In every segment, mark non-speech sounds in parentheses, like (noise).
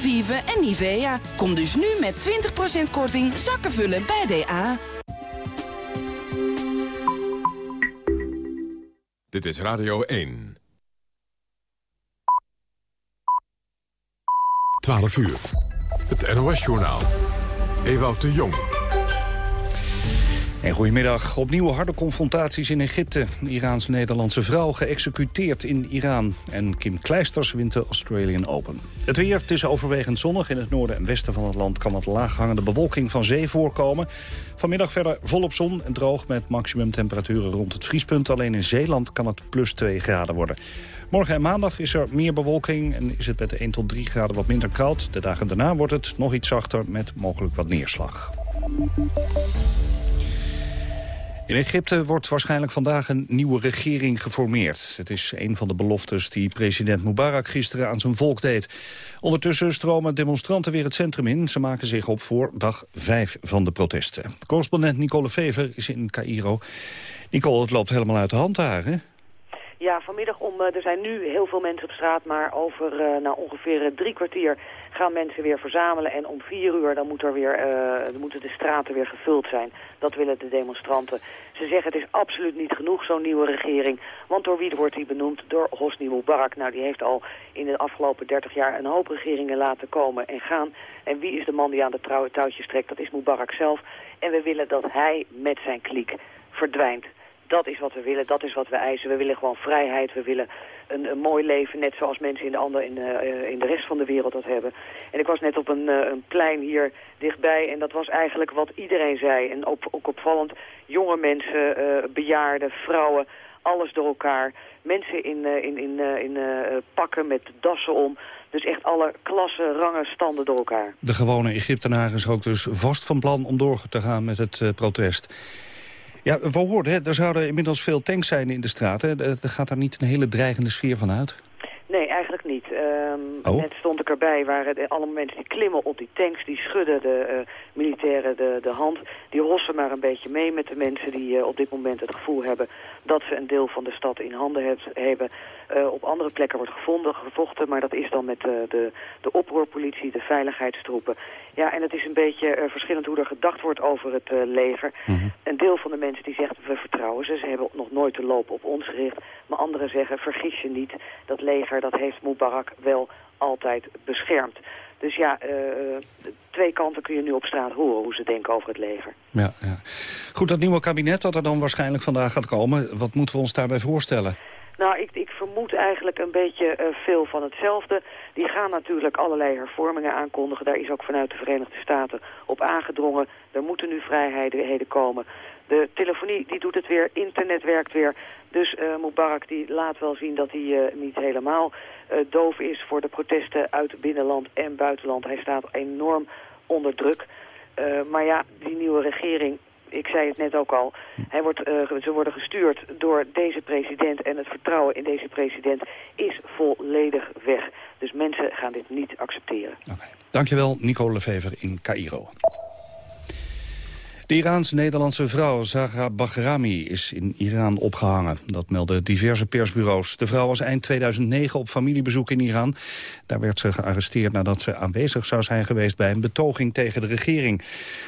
Alvive en Nivea. Kom dus nu met 20% korting zakken vullen bij DA. Dit is Radio 1. 12 uur. Het NOS-journaal. Ewout de Jong. En goedemiddag. Opnieuw harde confrontaties in Egypte. Iraans-Nederlandse vrouw geëxecuteerd in Iran. En Kim Kleisters wint de Australian Open. Het weer, het is overwegend zonnig. In het noorden en westen van het land kan wat laaghangende bewolking van zee voorkomen. Vanmiddag verder volop zon en droog met maximumtemperaturen rond het vriespunt. Alleen in Zeeland kan het plus 2 graden worden. Morgen en maandag is er meer bewolking en is het met 1 tot 3 graden wat minder koud. De dagen daarna wordt het nog iets zachter met mogelijk wat neerslag. In Egypte wordt waarschijnlijk vandaag een nieuwe regering geformeerd. Het is een van de beloftes die president Mubarak gisteren aan zijn volk deed. Ondertussen stromen demonstranten weer het centrum in. Ze maken zich op voor dag 5 van de protesten. Correspondent Nicole Fever is in Cairo. Nicole, het loopt helemaal uit de hand daar, hè? Ja, vanmiddag om, eh, er zijn nu heel veel mensen op straat, maar over uh, nou, ongeveer eh, drie kwartier gaan mensen weer verzamelen. En om vier uur dan moet er weer, uh, moeten de straten weer gevuld zijn. Dat willen de demonstranten. Ze zeggen het is absoluut niet genoeg, zo'n nieuwe regering. Want door wie wordt die benoemd? Door Hosni Mubarak. Nou, die heeft al in de afgelopen dertig jaar een hoop regeringen laten komen en gaan. En wie is de man die aan de touwtjes trekt? Dat is Mubarak zelf. En we willen dat hij met zijn kliek verdwijnt. Dat is wat we willen, dat is wat we eisen. We willen gewoon vrijheid, we willen een, mooi leven, net zoals mensen in de, andere, in, uh, in de rest van de wereld dat hebben. En ik was net op een, uh, een plein hier dichtbij en dat was eigenlijk wat iedereen zei. En ook, ook opvallend, jonge mensen, uh, bejaarden, vrouwen, alles door elkaar. Mensen in, in, in, in pakken met dassen om. Dus echt alle klassen, rangen, standen door elkaar. De gewone Egyptenaar is ook dus vast van plan om door te gaan met het protest. Ja, we hoorden, hè, er zouden inmiddels veel tanks zijn in de straten. Er gaat daar niet een hele dreigende sfeer van uit? Nee, eigenlijk niet. Um, Net stond ik erbij, waren de, alle mensen die klimmen op die tanks, die schudden de uh, militairen de, de hand. Die rossen maar een beetje mee met de mensen die uh, op dit moment het gevoel hebben dat ze een deel van de stad in handen hebben. Uh, op andere plekken wordt gevonden, gevochten, maar dat is dan met de, de oproerpolitie, de veiligheidstroepen. Ja, en het is een beetje verschillend hoe er gedacht wordt over het leger. Mhm. Een deel van de mensen die zegt, we vertrouwen ze, ze hebben nog nooit de loop op ons gericht. Maar anderen zeggen, vergis je niet, dat leger dat heeft Mubarak wel altijd beschermd. Dus ja, uh, twee kanten kun je nu op straat horen hoe ze denken over het leger. Ja, ja. Goed, dat nieuwe kabinet dat er dan waarschijnlijk vandaag gaat komen... wat moeten we ons daarbij voorstellen? Nou, ik, ik vermoed eigenlijk een beetje uh, veel van hetzelfde. Die gaan natuurlijk allerlei hervormingen aankondigen. Daar is ook vanuit de Verenigde Staten op aangedrongen. Er moeten nu vrijheden komen. De telefonie die doet het weer, internet werkt weer. Dus uh, Mubarak die laat wel zien dat hij uh, niet helemaal doof is voor de protesten uit binnenland en buitenland. Hij staat enorm onder druk. maar ja, die nieuwe regering, ik zei het net ook al, hij wordt, ze worden gestuurd door deze president en het vertrouwen in deze president is volledig weg. Dus mensen gaan dit niet accepteren. Dankjewel, Nicole Levever in Cairo. De Iraans-Nederlandse vrouw Zahra Bahrami is in Iran opgehangen. Dat melden diverse persbureaus. De vrouw was eind 2009 op familiebezoek in Iran. Daar werd ze gearresteerd nadat ze aanwezig zou zijn geweest... bij een betoging tegen de regering.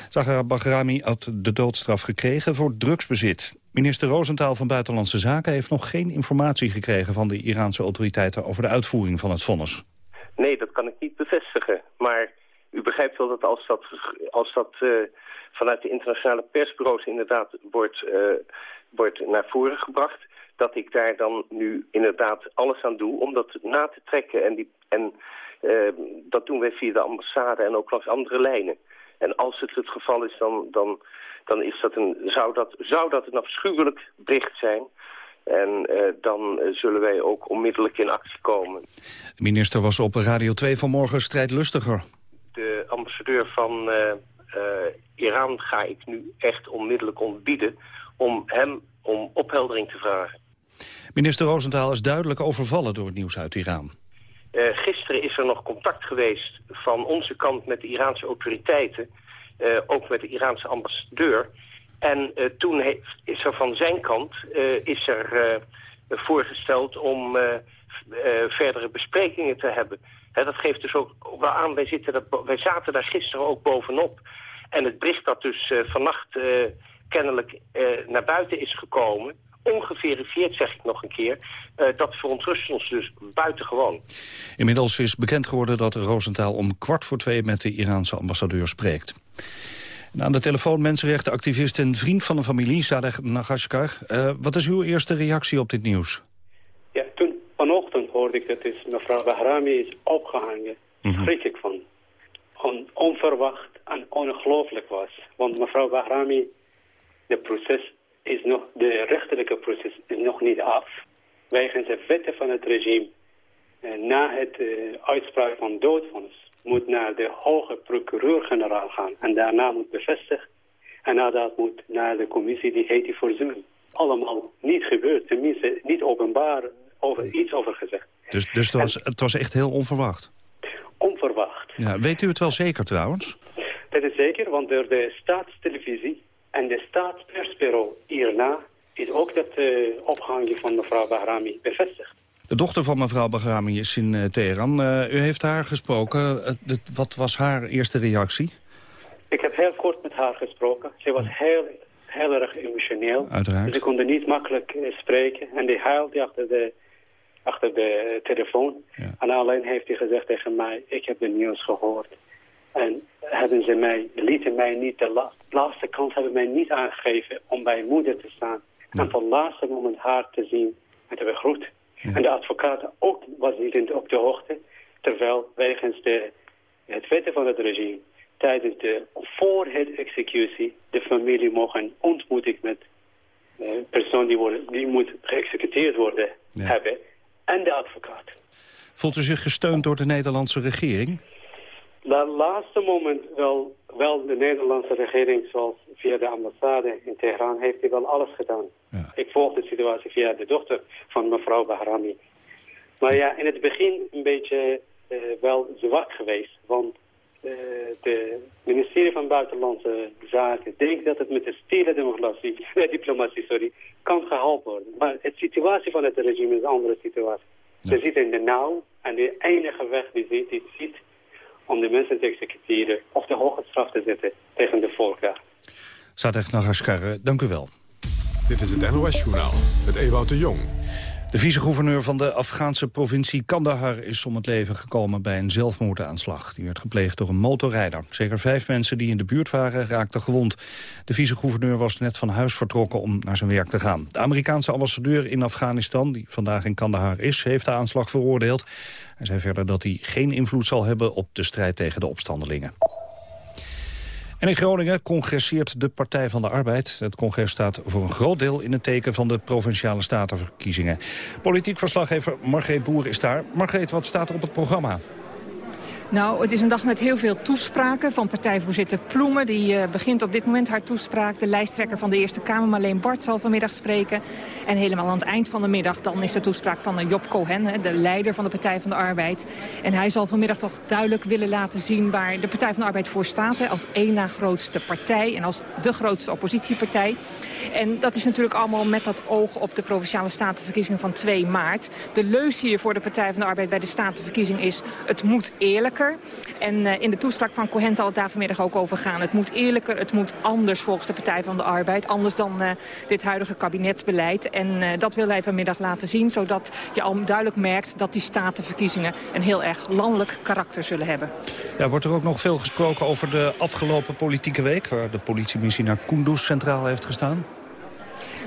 Zahra Bahrami had de doodstraf gekregen voor drugsbezit. Minister Roosentaal van Buitenlandse Zaken heeft nog geen informatie gekregen... van de Iraanse autoriteiten over de uitvoering van het vonnis. Nee, dat kan ik niet bevestigen. Maar u begrijpt wel dat als dat... Als dat uh vanuit de internationale persbureaus inderdaad wordt, uh, wordt naar voren gebracht dat ik daar dan nu inderdaad alles aan doe om dat na te trekken. En, die, en uh, dat doen wij via de ambassade en ook langs andere lijnen. En als het het geval is, dan, dan, dan is dat een, zou, dat, zou dat een afschuwelijk bericht zijn. En uh, dan zullen wij ook onmiddellijk in actie komen. De minister was op Radio 2 vanmorgen strijdlustiger. De ambassadeur van uh, Iran ga ik nu echt onmiddellijk ontbieden om hem om opheldering te vragen. Minister Roosentaal is duidelijk overvallen door het nieuws uit Iran. Uh, gisteren is er nog contact geweest van onze kant met de Iraanse autoriteiten, uh, ook met de Iraanse ambassadeur. En uh, toen is er van zijn kant is er voorgesteld om verdere besprekingen te hebben. Dat geeft dus ook wel aan, wij, zitten wij zaten daar gisteren ook bovenop. En het bericht dat dus uh, vannacht uh, kennelijk uh, naar buiten is gekomen... ongeverifieerd, zeg ik nog een keer, dat verontrust ons dus buitengewoon. Inmiddels is bekend geworden dat Rosenthal om kwart voor twee... met de Iraanse ambassadeur spreekt. En aan de telefoon mensenrechtenactivist en vriend van de familie, Sadegh Nagashkar. wat is uw eerste reactie op dit nieuws? Hoorde ik dat is mevrouw Bahrami is opgehangen. Mm -hmm. Schrik ik van. On, onverwacht en ongelooflijk was. Want mevrouw Bahrami, de proces is nog, de rechterlijke proces is nog niet af. Wegens de wetten van het regime, eh, na het uh, uitspraak van doodvonnis, moet naar de hoge procureur-generaal gaan. En daarna moet bevestigd. En nadat moet naar de commissie die heet die voorzien. Allemaal niet gebeurd, tenminste niet openbaar over iets over gezegd. Dus, dus het, was, het was echt heel onverwacht? Onverwacht. Ja, weet u het wel zeker trouwens? Dat is zeker, want door de staatstelevisie en de staatspersbureau hierna is ook dat uh, opgang van mevrouw Bahrami bevestigd. De dochter van mevrouw Bahrami is in uh, Teheran. Uh, u heeft haar gesproken. wat was haar eerste reactie? Ik heb heel kort met haar gesproken. Ze was heel, heel erg emotioneel. Uiteraard. Ze konden niet makkelijk spreken. En die huilde achter de, achter de telefoon. Ja. En alleen heeft hij gezegd tegen mij, ik heb de nieuws gehoord. En hebben ze mij, lieten mij niet, de la, laatste kans hebben mij niet aangegeven om bij moeder te staan. En het laatste moment haar te zien en te begroeten. Ja. En de advocaat ook was niet op de hoogte. Terwijl wegens de, het wetten van het regime tijdens de, voor het executie de familie mogen ontmoeting met de persoon die, worden, die moet geëxecuteerd worden Ja. hebben. En de advocaat. Voelt u zich gesteund door de Nederlandse regering? De laatste moment wel, wel de Nederlandse regering, zoals via de ambassade in Teheran, heeft hij wel alles gedaan. Ja. Ik volg de situatie via de dochter van mevrouw Bahrami. Maar ja, in het begin een beetje eh, wel zwak geweest, want eh, de ministerie van Buitenlandse Zaken denkt dat het met de stille democratie, (laughs) eh, diplomatie sorry, kan geholpen worden. Maar de situatie van het regime is een andere situatie. Ze zitten in de nauw en de enige weg die ze die ziet om de mensen te executeren of de hoge straf te zetten tegen de volk daar. Sadegh Nagashkar, dank u wel. Dit is het NOS-journaal met Ewout de Jong. De vicegouverneur van de Afghaanse provincie Kandahar is om het leven gekomen bij een zelfmoordaanslag. Die werd gepleegd door een motorrijder. Zeker vijf mensen die in de buurt waren raakten gewond. De vicegouverneur was net van huis vertrokken om naar zijn werk te gaan. De Amerikaanse ambassadeur in Afghanistan, die vandaag in Kandahar is, heeft de aanslag veroordeeld. Hij zei verder dat hij geen invloed zal hebben op de strijd tegen de opstandelingen. En in Groningen congresseert de Partij van de Arbeid. Het congres staat voor een groot deel in het teken van de Provinciale Statenverkiezingen. Politiek verslaggever Margreet Boer is daar. Margreet, wat staat er op het programma? Nou, het is een dag met heel veel toespraken van partijvoorzitter Ploemen. Die uh, begint op dit moment haar toespraak. De lijsttrekker van de Eerste Kamer, Marleen Bart, zal vanmiddag spreken. En helemaal aan het eind van de middag dan is de toespraak van uh, Job Cohen, de leider van de Partij van de Arbeid. En hij zal vanmiddag toch duidelijk willen laten zien waar de Partij van de Arbeid voor staat. Hè, als één na grootste partij en als de grootste oppositiepartij. En dat is natuurlijk allemaal met dat oog op de Provinciale Statenverkiezingen van 2 maart. De leus hier voor de Partij van de Arbeid bij de Statenverkiezing is... het moet eerlijker. En uh, in de toespraak van Cohen zal het daar vanmiddag ook over gaan. Het moet eerlijker, het moet anders volgens de Partij van de Arbeid. Anders dan uh, dit huidige kabinetsbeleid. En uh, dat wil hij vanmiddag laten zien. Zodat je al duidelijk merkt dat die statenverkiezingen... een heel erg landelijk karakter zullen hebben. Ja, wordt er ook nog veel gesproken over de afgelopen politieke week... waar de politiemissie naar Kunduz centraal heeft gestaan?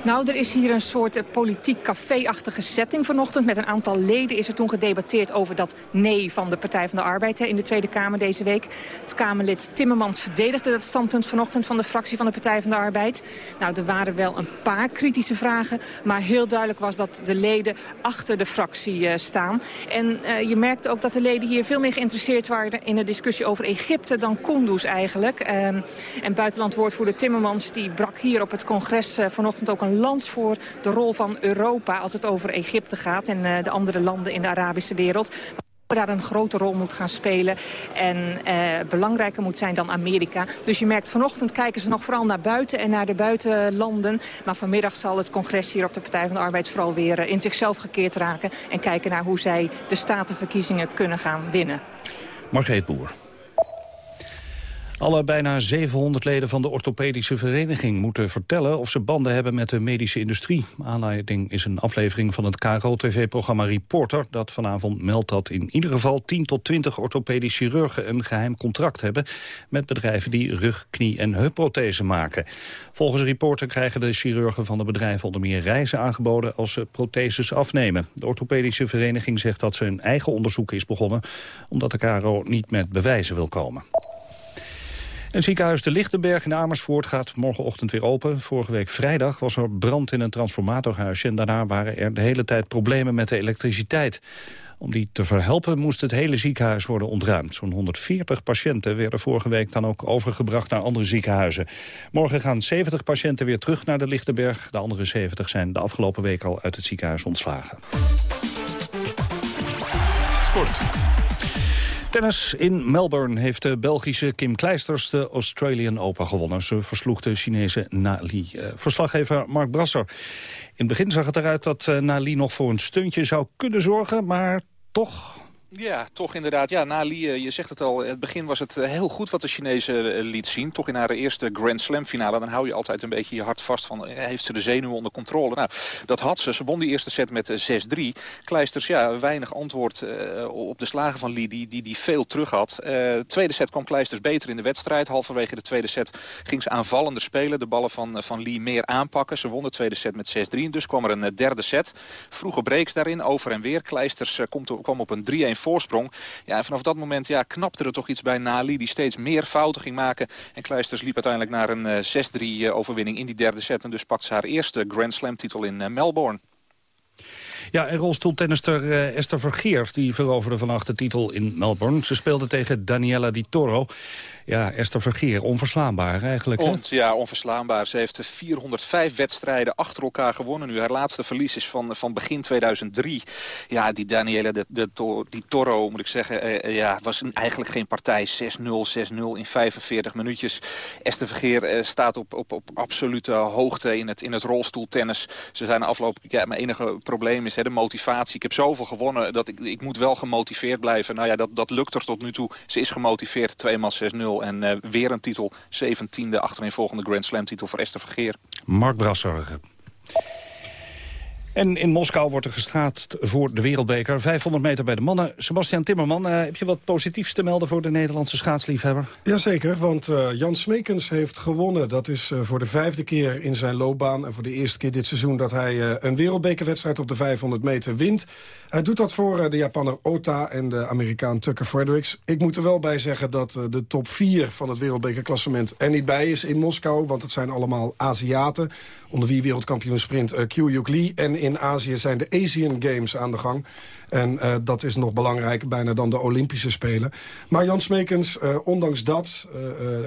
Nou, er is hier een soort uh, politiek café-achtige setting vanochtend. Met een aantal leden is er toen gedebatteerd over dat nee van de Partij van de Arbeid in de Tweede Kamer deze week. Het Kamerlid Timmermans verdedigde dat standpunt vanochtend van de fractie van de Partij van de Arbeid. Nou, er waren wel een paar kritische vragen, maar heel duidelijk was dat de leden achter de fractie uh, staan. En uh, je merkte ook dat de leden hier veel meer geïnteresseerd waren in de discussie over Egypte dan Kunduz eigenlijk. en buitenlandwoordvoerder Timmermans die brak hier op het congres vanochtend ook een lans voor de rol van Europa als het over Egypte gaat en uh, de andere landen in de Arabische wereld. daar een grote rol moet gaan spelen en eh, belangrijker moet zijn dan Amerika. Dus je merkt vanochtend kijken ze nog vooral naar buiten en naar de buitenlanden. Maar vanmiddag zal het congres hier op de Partij van de Arbeid vooral weer eh, in zichzelf gekeerd raken. En kijken naar hoe zij de statenverkiezingen kunnen gaan winnen. Margreet Boer. Alle bijna 700 leden van de orthopedische vereniging moeten vertellen of ze banden hebben met de medische industrie. Aanleiding is een aflevering van het KRO-tv-programma Reporter dat vanavond meldt dat in ieder geval 10 tot 20 orthopedisch chirurgen een geheim contract hebben met bedrijven die rug, knie en heupprothese maken. Volgens Reporter krijgen de chirurgen van de bedrijven onder meer reizen aangeboden als ze protheses afnemen. De orthopedische vereniging zegt dat ze een eigen onderzoek is begonnen omdat de KRO niet met bewijzen wil komen. Een ziekenhuis de Lichtenberg in Amersfoort gaat morgenochtend weer open. Vorige week vrijdag was er brand in een transformatorhuisje... en daarna waren er de hele tijd problemen met de elektriciteit. Om die te verhelpen moest het hele ziekenhuis worden ontruimd. Zo'n 140 patiënten werden vorige week dan ook overgebracht naar andere ziekenhuizen. Morgen gaan 70 patiënten weer terug naar de Lichtenberg. De andere 70 zijn de afgelopen week al uit het ziekenhuis ontslagen. Sport. Tennis in Melbourne heeft de Belgische Kim Kleisters de Australian Open gewonnen. Ze versloeg de Chinese Nali. Uh, verslaggever Mark Brasser. In het begin zag het eruit dat uh, Nali nog voor een stuntje zou kunnen zorgen, maar toch ja, toch inderdaad. Ja, Nali, eh, je zegt het al, het begin was het eh, heel goed wat de Chinese eh, liet zien. Toch in haar eerste Grand Slam finale. Dan hou je altijd een beetje je hart vast van, heeft ze de zenuwen onder controle? Nou, dat had ze. Ze won die eerste set met 6-3. Kleisters, ja, weinig antwoord op de slagen van Lee, die, die, die veel terug had. Tweede set kwam Kleisters beter in de wedstrijd. Halverwege de tweede set ging ze aanvallender spelen. De ballen van, van Lee meer aanpakken. Ze won de tweede set met 6-3. Dus kwam er een derde set. Vroege breaks daarin, over en weer. Kleisters komt, kwam op een 3-1 voorsprong. Ja, en vanaf dat moment ja, knapte er toch iets bij Nali... die steeds meer fouten ging maken. En Kleisters liep uiteindelijk naar een 6-3 eh, eh, overwinning in die derde set. En dus pakt ze haar eerste Grand Slam titel in eh, Melbourne. Ja, en rolstoeltennister Esther Vergeer die veroverde vannacht de titel in Melbourne. Ze speelde tegen Daniela Di Toro. Ja, Esther Vergeer, onverslaanbaar eigenlijk. Ja, onverslaanbaar. Ze heeft 405 wedstrijden achter elkaar gewonnen nu. Haar laatste verlies is van, van begin 2003. Ja, die Daniela de, de, die Toro, moet ik zeggen, eh, eh, ja, was eigenlijk geen partij. 6-0, 6-0 in 45 minuutjes. Esther Vergeer eh, staat op, op, op absolute hoogte in het, in het rolstoeltennis. Ze zijn afgelopen... Ja, mijn enige probleem is hè, de motivatie. Ik heb zoveel gewonnen dat ik, ik moet wel gemotiveerd blijven. Nou ja, dat, dat lukt er tot nu toe. Ze is gemotiveerd, 2 x 6-0. En uh, weer een titel, 17e achtereenvolgende Grand Slam titel voor Esther Vergeer. Mark Brasser. En in Moskou wordt er gestraat voor de wereldbeker. 500 meter bij de mannen. Sebastian Timmerman, uh, heb je wat positiefs te melden voor de Nederlandse schaatsliefhebber? Jazeker, want uh, Jan Smekens heeft gewonnen. Dat is uh, voor de vijfde keer in zijn loopbaan. En voor de eerste keer dit seizoen dat hij een wereldbekerwedstrijd op de 500 meter wint. Hij doet dat voor de Japaner Ota en de Amerikaan Tucker Fredericks. Ik moet er wel bij zeggen dat de top 4 van het wereldbekerklassement er niet bij is in Moskou. Want het zijn allemaal Aziaten. Onder wie wereldkampioen sprint uh, Lee. En in Azië zijn de Asian Games aan de gang. En uh, dat is nog belangrijker bijna dan de Olympische Spelen. Maar Jan Smekens, uh, ondanks dat,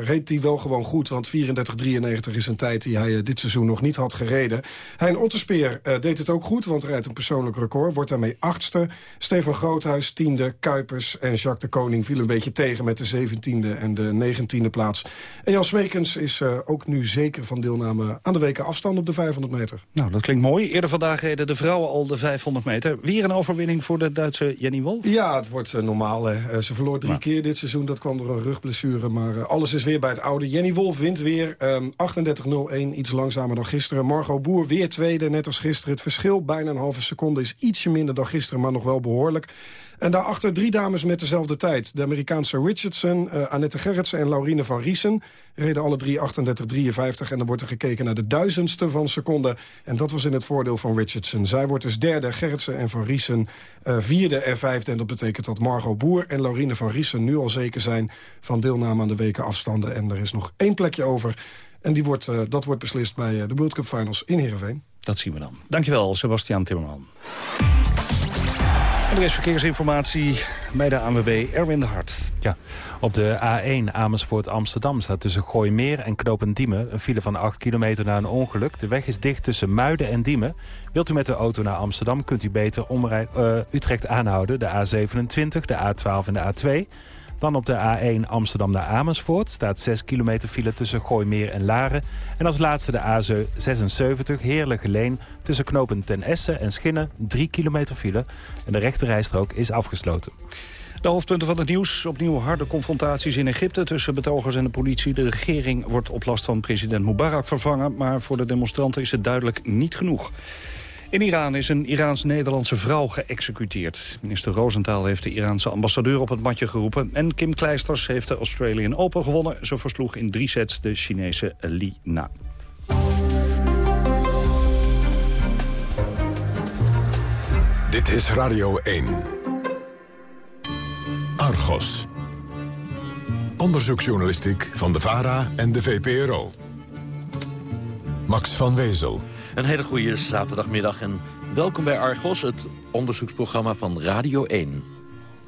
reed hij wel gewoon goed. Want 34-93 is een tijd die hij dit seizoen nog niet had gereden. Hein Otterspeer deed het ook goed, want rijdt een persoonlijk record. Wordt daarmee achtste. Stefan Groothuis tiende. Kuipers en Jacques de Koning viel een beetje tegen... met de 17e en de 19e plaats. En Jan Smekens is ook nu zeker van deelname aan de weken afstand op de 500 meter. Nou, dat klinkt mooi. Eerder vandaag reden de vrouwen al de 500 meter. Weer een overwinning voor de Duitse Jenny Wolf? Ja, het wordt uh, normaal. Uh, ze verloor drie keer dit seizoen. Dat kwam door een rugblessure. Maar uh, alles is weer bij het oude. Jenny Wolf wint weer. Um, ehm, 38-01, iets langzamer dan gisteren. Margot Boer weer tweede, net als gisteren. Het verschil, bijna een halve seconde, is ietsje minder dan gisteren, maar nog wel behoorlijk. En daarachter drie dames met dezelfde tijd. De Amerikaanse Richardson, uh, Annette Gerritsen en Laurine van Riesen... reden alle drie 38-53 en dan wordt er gekeken naar de duizendste van seconde. En dat was in het voordeel van Richardson. Zij wordt dus derde, Gerritsen en van Riesen uh, vierde en vijfde. En dat betekent dat Margot Boer en Laurine van Riesen nu al zeker zijn... van deelname aan de weken afstanden. En er is nog één plekje over... En die wordt, uh, dat wordt beslist bij de World Cup Finals in Heerenveen. Dat zien we dan. Dankjewel, Sebastian Timmerman. En er is verkeersinformatie bij de ANWB Erwin de Hart. Ja, op de A1 Amersfoort-Amsterdam staat tussen Gooimeer en Knopendiemen... een file van 8 kilometer na een ongeluk. De weg is dicht tussen Muiden en Diemen. Wilt u met de auto naar Amsterdam, kunt u beter omrij uh, Utrecht aanhouden. De A27, de A12 en de A2... Dan op de A1 Amsterdam naar Amersfoort staat 6 kilometer file tussen Gooimeer en Laren. En als laatste de A76 Heerlijke Leen tussen knopen Ten Essen en Schinnen 3 kilometer file. En de rechterrijstrook is afgesloten. De hoofdpunten van het nieuws. Opnieuw harde confrontaties in Egypte tussen betogers en de politie. De regering wordt op last van president Mubarak vervangen... maar voor de demonstranten is het duidelijk niet genoeg. In Iran is een Iraans-Nederlandse vrouw geëxecuteerd. Minister Rosenthal heeft de Iraanse ambassadeur op het matje geroepen. En Kim Kleisters heeft de Australian Open gewonnen. Ze versloeg in drie sets de Chinese Li Na. Dit is Radio 1. Argos. Onderzoeksjournalistiek van de VARA en de VPRO. Max van Wezel. Een hele goede zaterdagmiddag en welkom bij Argos, het onderzoeksprogramma van Radio 1.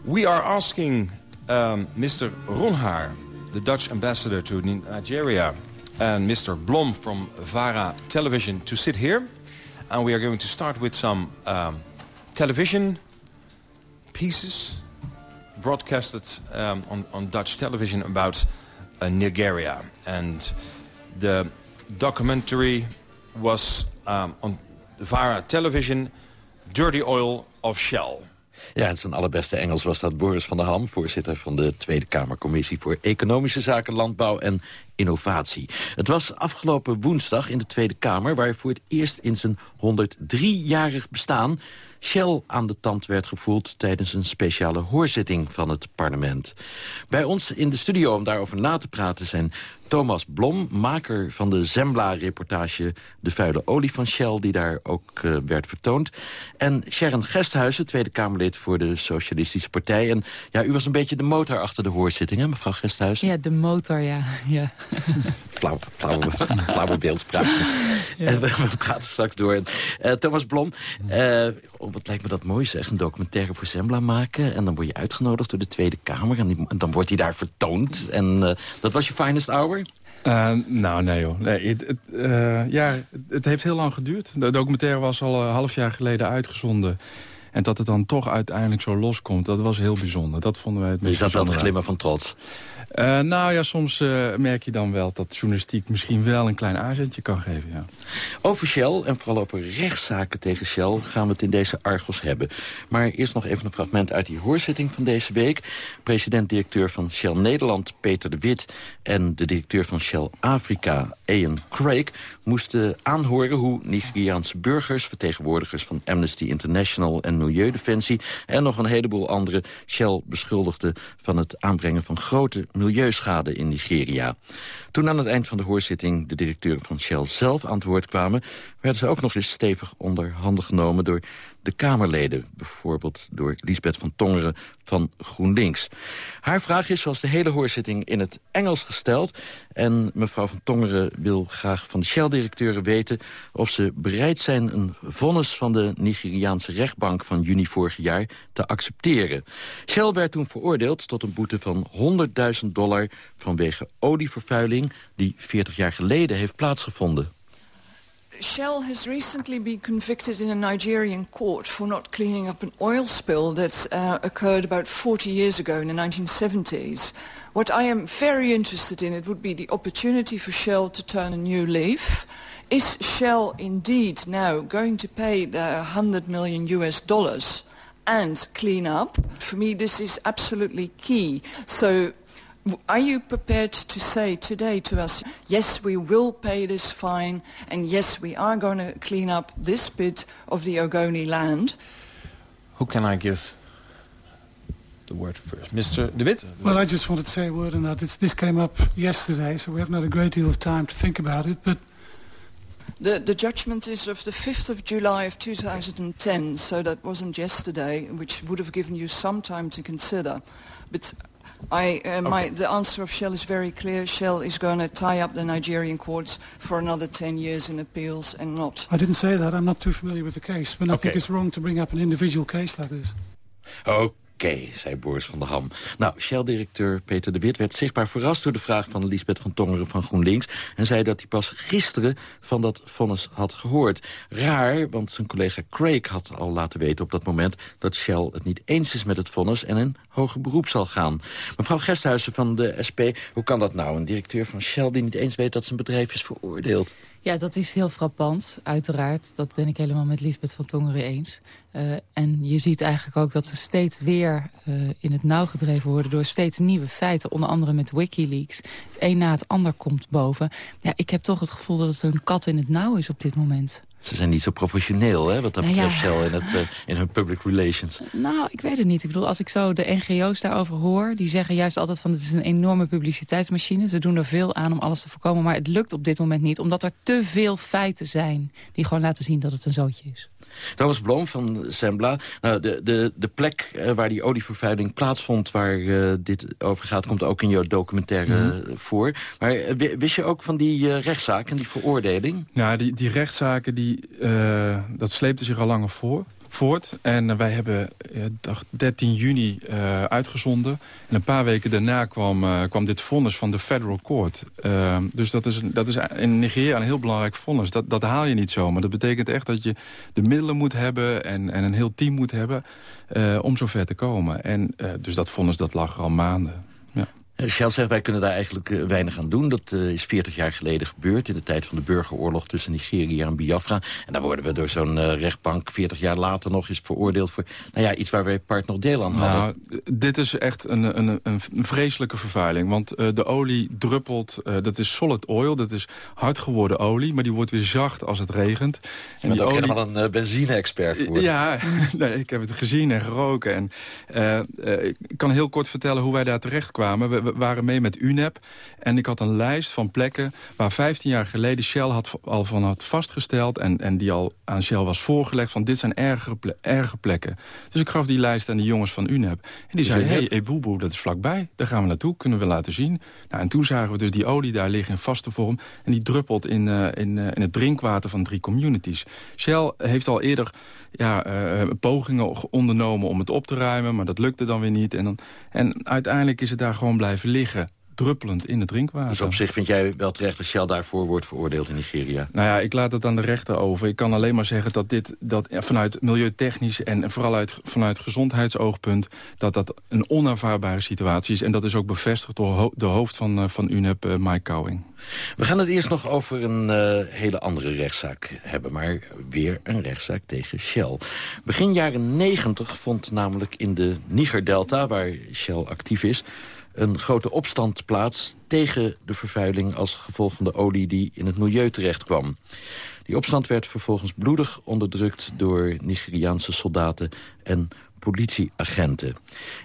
We are asking um, Mr. Ronhaar, the Dutch ambassador to Nigeria... and Mr. Blom from VARA Television to sit here. And we are going to start with some um, television pieces broadcasted um, on, on Dutch television about uh, Nigeria. And the documentary was um, on VARA television... Dirty Oil of Shell. Ja, in zijn allerbeste Engels was dat Boris van der Ham... voorzitter van de Tweede Kamercommissie voor Economische Zaken, Landbouw en Innovatie. Het was afgelopen woensdag in de Tweede Kamer... waar voor het eerst in zijn 103-jarig bestaan Shell aan de tand werd gevoeld tijdens een speciale hoorzitting van het parlement. Bij ons in de studio om daarover na te praten zijn Thomas Blom, maker van de Zembla-reportage De vuile olie van Shell, die daar ook uh, werd vertoond. En Sharon Gesthuizen, Tweede Kamerlid voor de Socialistische Partij. En ja, u was een beetje de motor achter de hoorzitting, hè, mevrouw Gesthuizen? Ja, de motor, ja. (laughs) ja. (laughs) Flauwe, flauwe, flauwe beeldspraak. Ja. En we, we, praten straks door. Uh, Thomas Blom, uh, oh, wat lijkt me dat mooi zeg, een documentaire voor Zembla maken. En dan word je uitgenodigd door de Tweede Kamer. En, die, en dan wordt hij daar vertoond. En dat was je finest hour? Uh, nou, nee joh. Nee, het, het, uh, ja, het heeft heel lang geduurd. De documentaire was al een half jaar geleden uitgezonden. En dat het dan toch uiteindelijk zo loskomt, dat was heel bijzonder. Dat vonden wij het meest Je zat wel te glimmen van trots. Uh, nou ja, soms uh, merk je dan wel dat journalistiek misschien wel een klein aanzetje kan geven. Ja. Over Shell en vooral over rechtszaken tegen Shell gaan we het in deze Argos hebben. Maar eerst nog even een fragment uit die hoorzitting van deze week. President-directeur van Shell Nederland, Peter de Wit... en de directeur van Shell Afrika, Ian Craig... moesten aanhoren hoe Nigeriaanse burgers... vertegenwoordigers van Amnesty International en Milieudefensie... en nog een heleboel andere Shell beschuldigden... van het aanbrengen van grote milieuschade in Nigeria. Toen aan het eind van de hoorzitting de directeuren van Shell zelf aan het woord kwamen... werden ze ook nog eens stevig onder handen genomen door de Kamerleden. Bijvoorbeeld door Lisbeth van Tongeren van GroenLinks. Haar vraag is, zoals de hele hoorzitting, in het Engels gesteld. En mevrouw van Tongeren wil graag van de Shell-directeuren weten... of ze bereid zijn een vonnis van de Nigeriaanse rechtbank van juni vorig jaar te accepteren. Shell werd toen veroordeeld tot een boete van 100.000 dollar vanwege olievervuiling... die 40 jaar geleden heeft plaatsgevonden. Shell has recently been convicted in a Nigerian court for not cleaning up an oil spill that uh, occurred about 40 years ago in the 1970s. What I am very interested in, it would be the opportunity for Shell to turn a new leaf. Is Shell indeed now going to pay the 100 million US dollars and clean up? For me, this is absolutely key. So are you prepared to say today to us, yes, we will pay this fine, and yes, we are going to clean up this bit of the Ogoni land? Who can I give the word first? Mr. De Wit? Well, I just wanted to say a word on that. It's, this came up yesterday, so we haven't had a great deal of time to think about it, but... The, the judgment is of the 5th of July of 2010, so that wasn't yesterday, which would have given you some time to consider. But I, uh, my, okay. the answer of Shell is very clear. Shell is going to tie up the Nigerian courts for another 10 years in appeals and not... I didn't say that. I'm not too familiar with the case. But okay. I think it's wrong to bring up an individual case like this. Oké. Oké, zei Boris van der Ham. Nou, Shell-directeur Peter de Wit werd zichtbaar verrast... door de vraag van Lisbeth van Tongeren van GroenLinks... en zei dat hij pas gisteren van dat vonnis had gehoord. Raar, want zijn collega Craig had al laten weten op dat moment... dat Shell het niet eens is met het vonnis en een hoger beroep zal gaan. Mevrouw Gesthuizen van de SP, hoe kan dat nou? Een directeur van Shell die niet eens weet dat zijn bedrijf is veroordeeld. Ja, dat is heel frappant, uiteraard. Dat ben ik helemaal met Lisbeth van Tongeren eens. Uh, en je ziet eigenlijk ook dat ze steeds weer uh, in het nauw gedreven worden... door steeds nieuwe feiten, onder andere met Wikileaks. Het een na het ander komt boven. Ja, ik heb toch het gevoel dat het een kat in het nauw is op dit moment. Ze zijn niet zo professioneel, hè, wat dat nou betreft, Shell, in, het, uh, in hun public relations. Nou, ik weet het niet. Ik bedoel, als ik zo de NGO's daarover hoor... die zeggen juist altijd van het is een enorme publiciteitsmachine. Ze doen er veel aan om alles te voorkomen. Maar het lukt op dit moment niet, omdat er te veel feiten zijn... die gewoon laten zien dat het een zootje is. Thomas Blom van Sembla. Nou, de, de, de plek uh, waar die olievervuiling plaatsvond... waar uh, dit over gaat, komt ook in jouw documentaire mm -hmm. voor. Maar uh, wist je ook van die rechtszaak en die veroordeling? Nou, die, die rechtszaken, die, dat sleepte zich al langer voor voort. En wij hebben uh, 13 juni uh, uitgezonden. En een paar weken daarna kwam, kwam dit vonnis van de Federal Court. dus dat is, dat is in Nigeria een heel belangrijk vonnis. Dat, dat haal je niet zomaar. Dat betekent echt dat je de middelen moet hebben... en, en een heel team moet hebben om zover te komen. En dus dat vonnis dat lag al maanden. Shell zegt, wij kunnen daar eigenlijk weinig aan doen. Dat uh, is 40 jaar geleden gebeurd in de tijd van de burgeroorlog tussen Nigeria en Biafra. En daar worden we door zo'n uh, rechtbank 40 jaar later nog eens veroordeeld voor nou ja, iets waar wij part nog deel aan hadden. Nou, dit is echt een, een, een vreselijke vervuiling. Want uh, de olie druppelt, dat is solid oil, dat is hard geworden olie, maar die wordt weer zacht als het regent. Je en bent ook olie... helemaal een benzine-expert geworden. Ja, (laughs) nee, ik heb het gezien en geroken. En, ik kan heel kort vertellen hoe wij daar terecht kwamen. We, we waren mee met UNEP. En ik had een lijst van plekken waar 15 jaar geleden Shell had, al van had vastgesteld... En, en die al aan Shell was voorgelegd van dit zijn erge, erge plekken. Dus ik gaf die lijst aan de jongens van UNEP. En die zeiden, hé, hey, Eboebo, dat is vlakbij. Daar gaan we naartoe, kunnen we laten zien. Nou, en toen zagen we dus die olie daar liggen in vaste vorm. En die druppelt in, uh, in, uh, in het drinkwater van drie communities. Shell heeft al eerder ja, uh, pogingen ondernomen om het op te ruimen... maar dat lukte dan weer niet. En, dan, en uiteindelijk is het daar gewoon blijven liggen druppelend in het drinkwater. Dus op zich vind jij wel terecht dat Shell daarvoor wordt veroordeeld in Nigeria? Nou ja, ik laat het aan de rechter over. Ik kan alleen maar zeggen dat dit dat vanuit milieutechnisch... en vooral uit, vanuit gezondheidsoogpunt... dat dat een onaanvaardbare situatie is. En dat is ook bevestigd door de hoofd van, uh, van UNEP, uh, Mike Cowing. We gaan het eerst nog over een uh, hele andere rechtszaak hebben. Maar weer een rechtszaak tegen Shell. Begin jaren 90 vond namelijk in de Niger-delta, waar Shell actief is een grote opstand plaats tegen de vervuiling... als gevolg van de olie die in het milieu terecht kwam. Die opstand werd vervolgens bloedig onderdrukt door Nigeriaanse soldaten en politieagenten.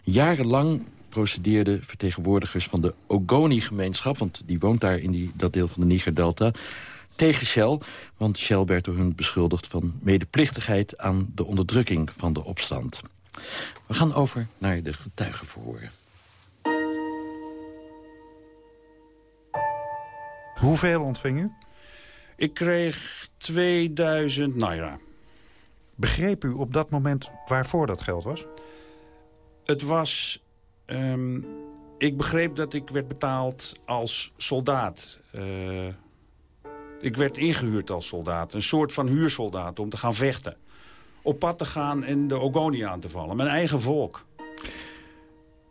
Jarenlang procedeerden vertegenwoordigers van de Ogoni-gemeenschap... want die woont daar in die, dat deel van de Niger-delta tegen Shell. Want Shell werd door hun beschuldigd van medeplichtigheid... aan de onderdrukking van de opstand. We gaan over naar de getuigenverhoren. Hoeveel ontving u? Ik kreeg 2000 naira. Begreep u op dat moment waarvoor dat geld was? Het was... Um, ik begreep dat ik werd betaald als soldaat. Uh, ik werd ingehuurd als soldaat. Een soort van huursoldaat om te gaan vechten. Op pad te gaan en de Ogoni aan te vallen. Mijn eigen volk.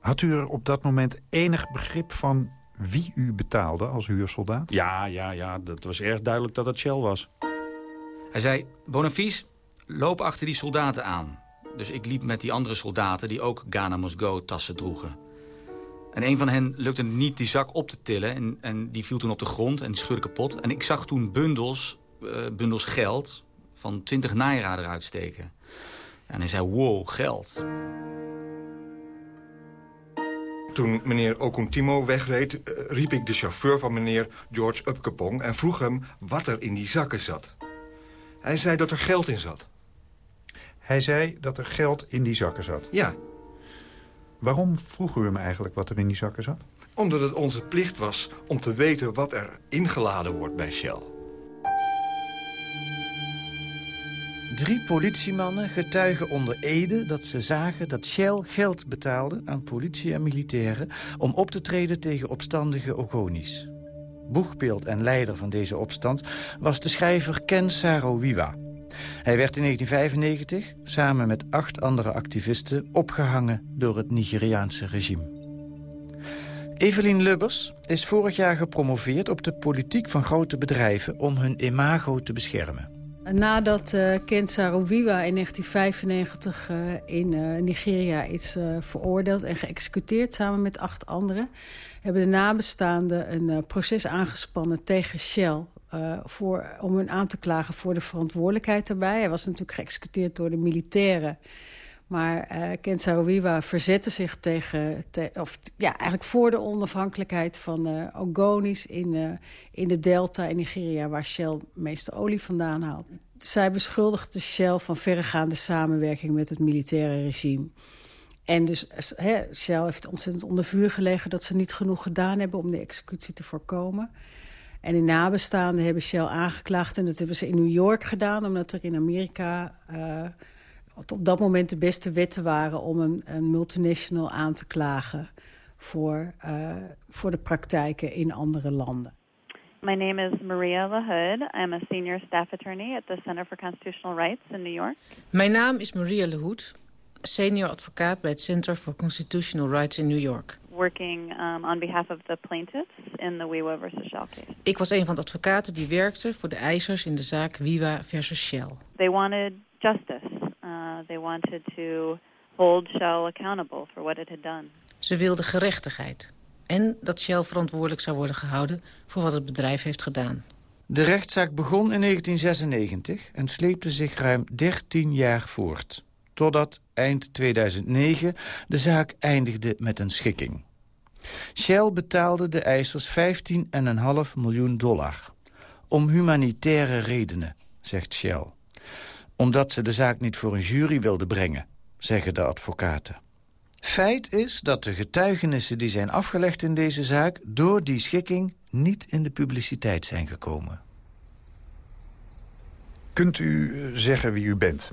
Had u er op dat moment enig begrip van wie u betaalde als huursoldaat? Ja, ja, ja. Dat was erg duidelijk dat het Shell was. Hij zei, Bonafice, loop achter die soldaten aan. Dus ik liep met die andere soldaten die ook Ghana Must Go tassen droegen. En een van hen lukte het niet die zak op te tillen. En, en die viel toen op de grond en die scheurde kapot. En ik zag toen bundels, uh, bundels geld van 20 naira eruit steken. En hij zei, wow, geld. Toen meneer Okuntimo wegreed, riep ik de chauffeur van meneer George Upkepong... en vroeg hem wat er in die zakken zat. Hij zei dat er geld in zat. Hij zei dat er geld in die zakken zat? Ja. Waarom vroeg u hem eigenlijk wat er in die zakken zat? Omdat het onze plicht was om te weten wat er ingeladen wordt bij Shell. Drie politiemannen getuigen onder Ede dat ze zagen dat Shell geld betaalde aan politie en militairen... om op te treden tegen opstandige Ogoni's. Boegbeeld en leider van deze opstand was de schrijver Ken Saro-Wiwa. Hij werd in 1995, samen met acht andere activisten... opgehangen door het Nigeriaanse regime. Evelien Lubbers is vorig jaar gepromoveerd op de politiek van grote bedrijven... om hun imago te beschermen. Nadat uh, Kent Sarowiwa in 1995 uh, in uh, Nigeria is veroordeeld en geëxecuteerd... samen met acht anderen, hebben de nabestaanden een proces aangespannen tegen Shell... voor, om hun aan te klagen voor de verantwoordelijkheid daarbij. Hij was natuurlijk geëxecuteerd door de militairen... Maar uh, Kent Sarowiwa verzette zich tegen, te, of, ja, eigenlijk voor de onafhankelijkheid van uh, Ogoni's in, uh, in de delta in Nigeria, waar Shell de meeste olie vandaan haalt. Zij beschuldigde Shell van verregaande samenwerking met het militaire regime. En dus he, Shell heeft ontzettend onder vuur gelegen dat ze niet genoeg gedaan hebben om de executie te voorkomen. En in nabestaanden hebben Shell aangeklaagd en dat hebben ze in New York gedaan, omdat er in Amerika op dat moment de beste wetten waren om een, een multinational aan te klagen voor, uh, voor de praktijken in andere landen. My name is Maria LaHood. I'm a senior staff attorney at the Center for Constitutional Rights in New York. Mijn naam is Maria LaHood, senior advocaat bij het Center for Constitutional Rights in New York. Working um, on behalf of the plaintiffs in the WIWA versus Shell case. Ik was een van de advocaten die werkte voor de eisers in de zaak WIWA versus Shell. They wanted justice uh, they wanted to hold Shell accountable for what it had done. Ze wilden gerechtigheid. En dat Shell verantwoordelijk zou worden gehouden voor wat het bedrijf heeft gedaan. De rechtszaak begon in 1996 en sleepte zich ruim 13 jaar voort. Totdat eind 2009 de zaak eindigde met een schikking. Shell betaalde de eisers 15,5 miljoen dollar. Om humanitaire redenen, zegt Shell omdat ze de zaak niet voor een jury wilden brengen, zeggen de advocaten. Feit is dat de getuigenissen die zijn afgelegd in deze zaak... door die schikking niet in de publiciteit zijn gekomen. Kunt u eh, zeggen wie u bent?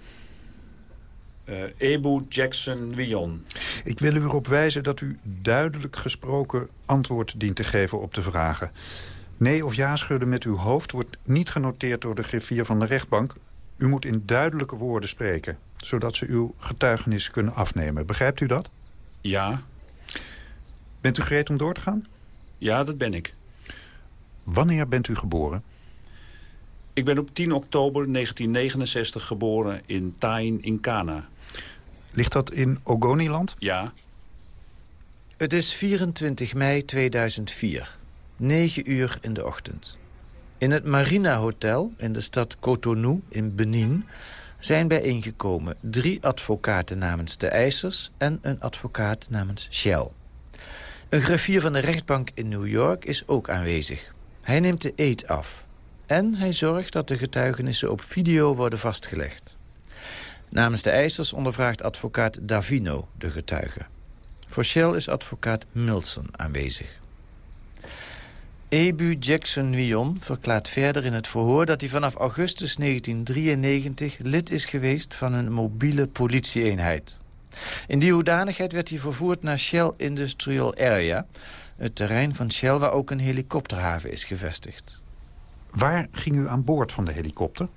Uh, Ebu Jackson Wion. Ik wil u erop wijzen dat u duidelijk gesproken antwoord dient te geven op de vragen. Nee of ja schudden met uw hoofd wordt niet genoteerd door de griffier van de rechtbank... U moet in duidelijke woorden spreken, zodat ze uw getuigenis kunnen afnemen. Begrijpt u dat? Ja. Bent u gereed om door te gaan? Ja, dat ben ik. Wanneer bent u geboren? Ik ben op 10 oktober 1969 geboren in Tain in Kana. Ligt dat in Ogoniland? Ja. Het is 24 mei 2004. 9 uur in de ochtend. In het Marina Hotel in de stad Cotonou in Benin zijn bijeengekomen drie advocaten namens de eisers en een advocaat namens Shell. Een griffier van de rechtbank in New York is ook aanwezig. Hij neemt de eed af en hij zorgt dat de getuigenissen op video worden vastgelegd. Namens de eisers ondervraagt advocaat Davino de getuigen. Voor Shell is advocaat Milson aanwezig. Ebu Jackson Wion verklaart verder in het verhoor dat hij vanaf augustus 1993 lid is geweest van een mobiele politieeenheid. In die hoedanigheid werd hij vervoerd naar Shell Industrial Area, het terrein van Shell waar ook een helikopterhaven is gevestigd. Waar ging u aan boord van de helikopter?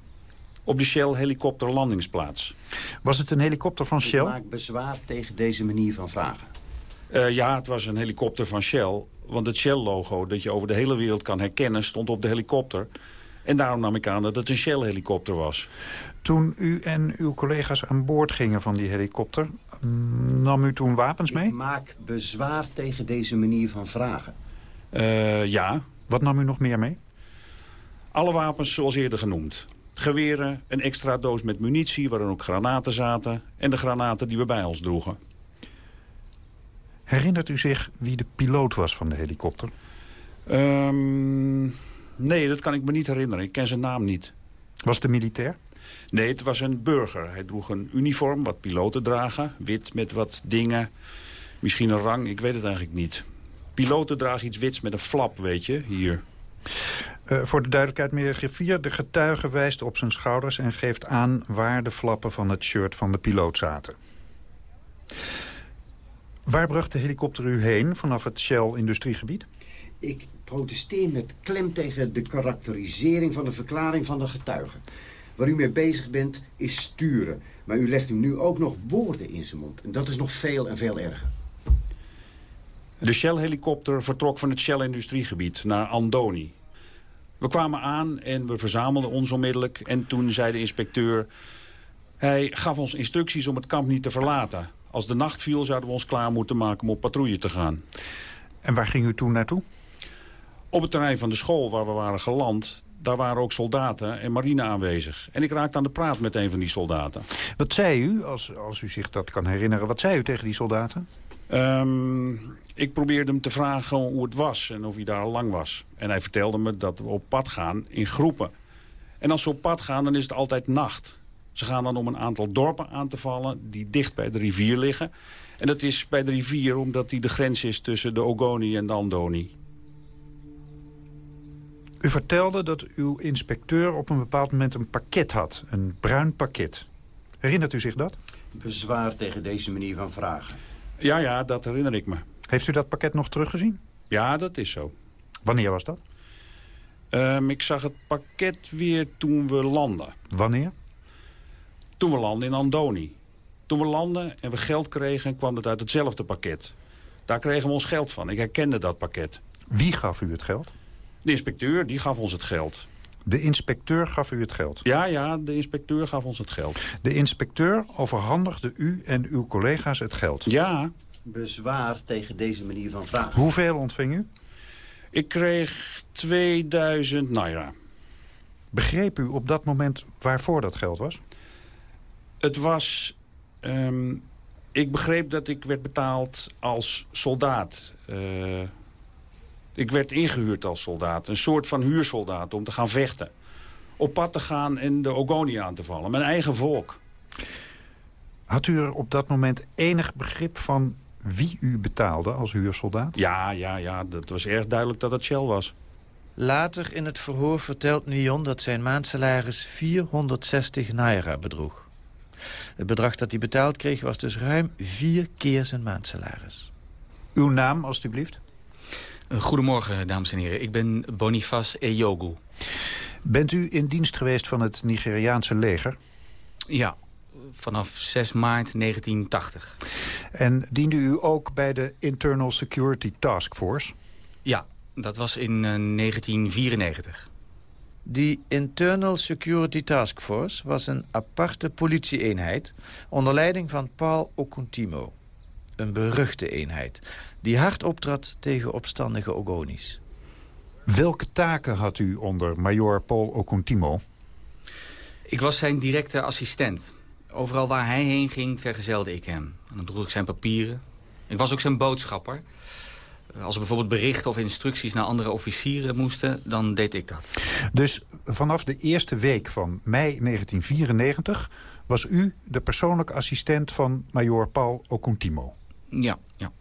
Op de Shell helikopterlandingsplaats. Was het een helikopter van Shell? Ik maak bezwaar tegen deze manier van vragen. Uh, ja, het was een helikopter van Shell. Want het Shell-logo dat je over de hele wereld kan herkennen... stond op de helikopter. En daarom nam ik aan dat het een Shell-helikopter was. Toen u en uw collega's aan boord gingen van die helikopter... Mm, nam u toen wapens mee? Ik maak bezwaar tegen deze manier van vragen. Uh, ja. Wat nam u nog meer mee? Alle wapens zoals eerder genoemd. Geweren, een extra doos met munitie waarin ook granaten zaten... en de granaten die we bij ons droegen. Herinnert u zich wie de piloot was van de helikopter? Um, nee, dat kan ik me niet herinneren. Ik ken zijn naam niet. Was het militair? Nee, het was een burger. Hij droeg een uniform, wat piloten dragen. Wit met wat dingen. Misschien een rang, ik weet het eigenlijk niet. Piloten dragen iets wits met een flap, weet je, hier. Uh, voor de duidelijkheid, meneer Griffier, de getuige wijst op zijn schouders... en geeft aan waar de flappen van het shirt van de piloot zaten. Waar bracht de helikopter u heen vanaf het Shell-industriegebied? Ik protesteer met klem tegen de karakterisering van de verklaring van de getuige. Waar u mee bezig bent is sturen. Maar u legt hem nu ook nog woorden in zijn mond. En dat is nog veel en veel erger. De Shell-helikopter vertrok van het Shell-industriegebied naar Andoni. We kwamen aan en we verzamelden ons onmiddellijk. En toen zei de inspecteur... Hij gaf ons instructies om het kamp niet te verlaten. Als de nacht viel zouden we ons klaar moeten maken om op patrouille te gaan. En waar ging u toen naartoe? Op het terrein van de school waar we waren geland... daar waren ook soldaten en marine aanwezig. En ik raakte aan de praat met een van die soldaten. Wat zei u, als, als u zich dat kan herinneren... wat zei u tegen die soldaten? Um, ik probeerde hem te vragen hoe het was en of hij daar al lang was. En hij vertelde me dat we op pad gaan in groepen. En als ze op pad gaan, dan is het altijd nacht. Ze gaan dan om een aantal dorpen aan te vallen die dicht bij de rivier liggen. En dat is bij de rivier omdat die de grens is tussen de Ogoni en de Andoni. U vertelde dat uw inspecteur op een bepaald moment een pakket had. Een bruin pakket. Herinnert u zich dat? Bezwaar tegen deze manier van vragen. Ja, ja, dat herinner ik me. Heeft u dat pakket nog teruggezien? Ja, dat is zo. Wanneer was dat? Um, ik zag het pakket weer toen we landen. Wanneer? Toen we landen in Andoni. Toen we landen en we geld kregen, kwam het uit hetzelfde pakket. Daar kregen we ons geld van. Ik herkende dat pakket. Wie gaf u het geld? De inspecteur, die gaf ons het geld. De inspecteur gaf u het geld? Ja, ja, de inspecteur gaf ons het geld. De inspecteur overhandigde u en uw collega's het geld? Ja. Bezwaar tegen deze manier van vragen. Hoeveel ontving u? Ik kreeg 2000 naira. Begreep u op dat moment waarvoor dat geld was? Het was... Um, ik begreep dat ik werd betaald als soldaat. Uh, ik werd ingehuurd als soldaat. Een soort van huursoldaat om te gaan vechten. Op pad te gaan en de Ogoni aan te vallen. Mijn eigen volk. Had u er op dat moment enig begrip van wie u betaalde als huursoldaat? Ja, ja, ja. Dat was erg duidelijk dat het Shell was. Later in het verhoor vertelt Nion dat zijn maandsalaris 460 naira bedroeg. Het bedrag dat hij betaald kreeg was dus ruim vier keer zijn maandsalaris. Uw naam, alstublieft? Goedemorgen, dames en heren. Ik ben Bonifas Eyogu. Bent u in dienst geweest van het Nigeriaanse leger? Ja, vanaf 6 maart 1980. En diende u ook bij de Internal Security Task Force? Ja, dat was in uh, 1994. Die Internal Security Task Force was een aparte politieeenheid... onder leiding van Paul Okuntimo. Een beruchte eenheid die hard optrad tegen opstandige Ogonis. Welke taken had u onder major Paul Okuntimo? Ik was zijn directe assistent. Overal waar hij heen ging, vergezelde ik hem. En dan droeg ik zijn papieren. Ik was ook zijn boodschapper. Als er bijvoorbeeld berichten of instructies naar andere officieren moesten, dan deed ik dat. Dus vanaf de eerste week van mei 1994 was u de persoonlijke assistent van major Paul Okuntimo? Ja, ja.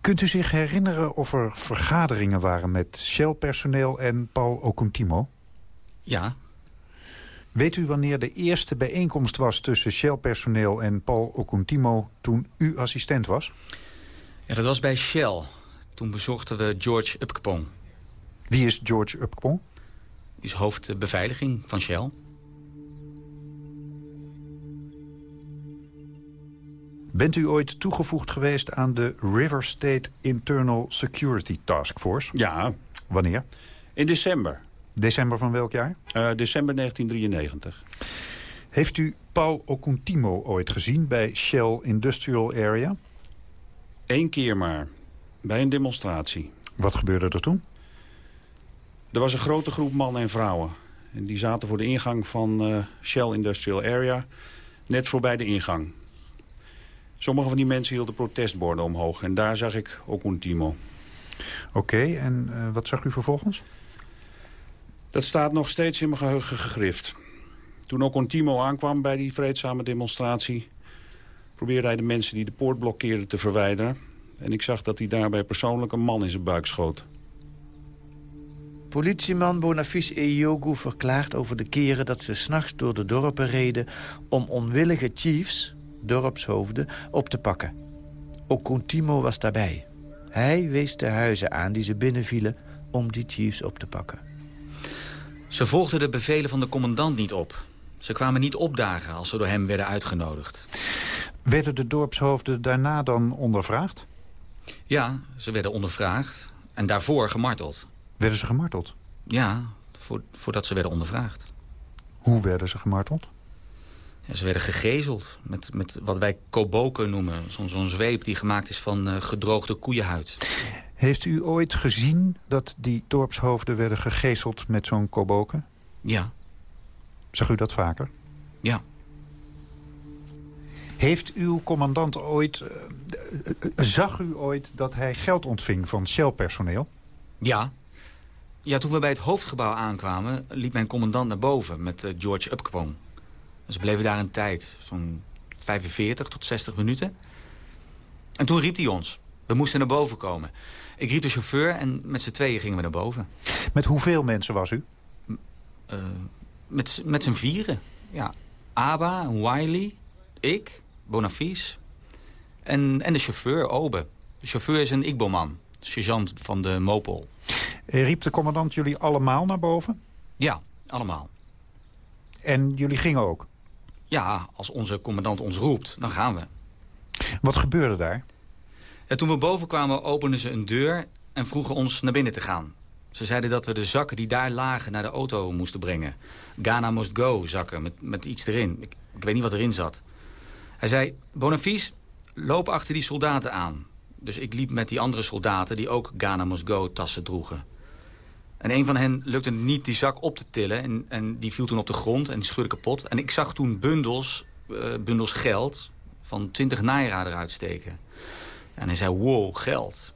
Kunt u zich herinneren of er vergaderingen waren met Shell-personeel en Paul Okuntimo? Ja. Weet u wanneer de eerste bijeenkomst was tussen Shell-personeel en Paul Okuntimo toen u assistent was? Ja, dat was bij Shell. Toen bezochten we George Upkepong. Wie is George Upkepong? Die is hoofd beveiliging van Shell. Bent u ooit toegevoegd geweest aan de River State Internal Security Task Force? Ja. Wanneer? In december. December van welk jaar? Uh, december 1993. Heeft u Paul Okuntimo ooit gezien bij Shell Industrial Area? Eén keer maar. Bij een demonstratie. Wat gebeurde er toen? Er was een grote groep mannen en vrouwen. En die zaten voor de ingang van uh, Shell Industrial Area. Net voorbij de ingang. Sommige van die mensen hielden protestborden omhoog. En daar zag ik ook Timo. Oké, en uh, wat zag u vervolgens? Dat staat nog steeds in mijn geheugen gegrift. Toen ook Timo aankwam bij die vreedzame demonstratie... probeerde hij de mensen die de poort blokkeerden te verwijderen. En ik zag dat hij daarbij persoonlijk een man in zijn buik schoot. Politieman Bonafis Eyogu verklaart over de keren dat ze s'nachts door de dorpen reden... om onwillige chiefs, dorpshoofden, op te pakken. Okuntimo was daarbij. Hij wees de huizen aan die ze binnenvielen om die chiefs op te pakken. Ze volgden de bevelen van de commandant niet op. Ze kwamen niet opdagen als ze door hem werden uitgenodigd. Werden de dorpshoofden daarna dan ondervraagd? Ja, ze werden ondervraagd en daarvoor gemarteld. Werden ze gemarteld? Ja, voor, voordat ze werden ondervraagd. Hoe werden ze gemarteld? Ja, ze werden gegezeld met, met wat wij koboken noemen. Zo'n zweep die gemaakt is van uh, gedroogde koeienhuid. Heeft u ooit gezien dat die dorpshoofden werden gegezeld met zo'n koboken? Ja. Zag u dat vaker? Ja. Heeft uw commandant ooit... Uh, zag u ooit dat hij geld ontving van Shell-personeel? Ja. Ja, toen we bij het hoofdgebouw aankwamen... liep mijn commandant naar boven met uh, George Upkwong. Ze bleven daar een tijd, zo'n 45 tot 60 minuten. En toen riep hij ons. We moesten naar boven komen. Ik riep de chauffeur en met z'n tweeën gingen we naar boven. Met hoeveel mensen was u? Uh, met met z'n vieren. Ja. Aba, Wiley, ik, Bonafis en, en de chauffeur, Obe. De chauffeur is een Igbo-man, sergeant van de Mopol. Riep de commandant jullie allemaal naar boven? Ja, allemaal. En jullie gingen ook? Ja, als onze commandant ons roept, dan gaan we. Wat gebeurde daar? Ja, toen we boven kwamen openden ze een deur en vroegen ons naar binnen te gaan. Ze zeiden dat we de zakken die daar lagen naar de auto moesten brengen. Ghana must go zakken met, met iets erin. Ik, ik weet niet wat erin zat. Hij zei, Bonafis, loop achter die soldaten aan. Dus ik liep met die andere soldaten die ook Ghana must go tassen droegen. En een van hen lukte niet die zak op te tillen. En, en die viel toen op de grond en die schudde kapot. En ik zag toen bundels, uh, bundels geld van 20 naira eruit steken. En hij zei, wow, geld.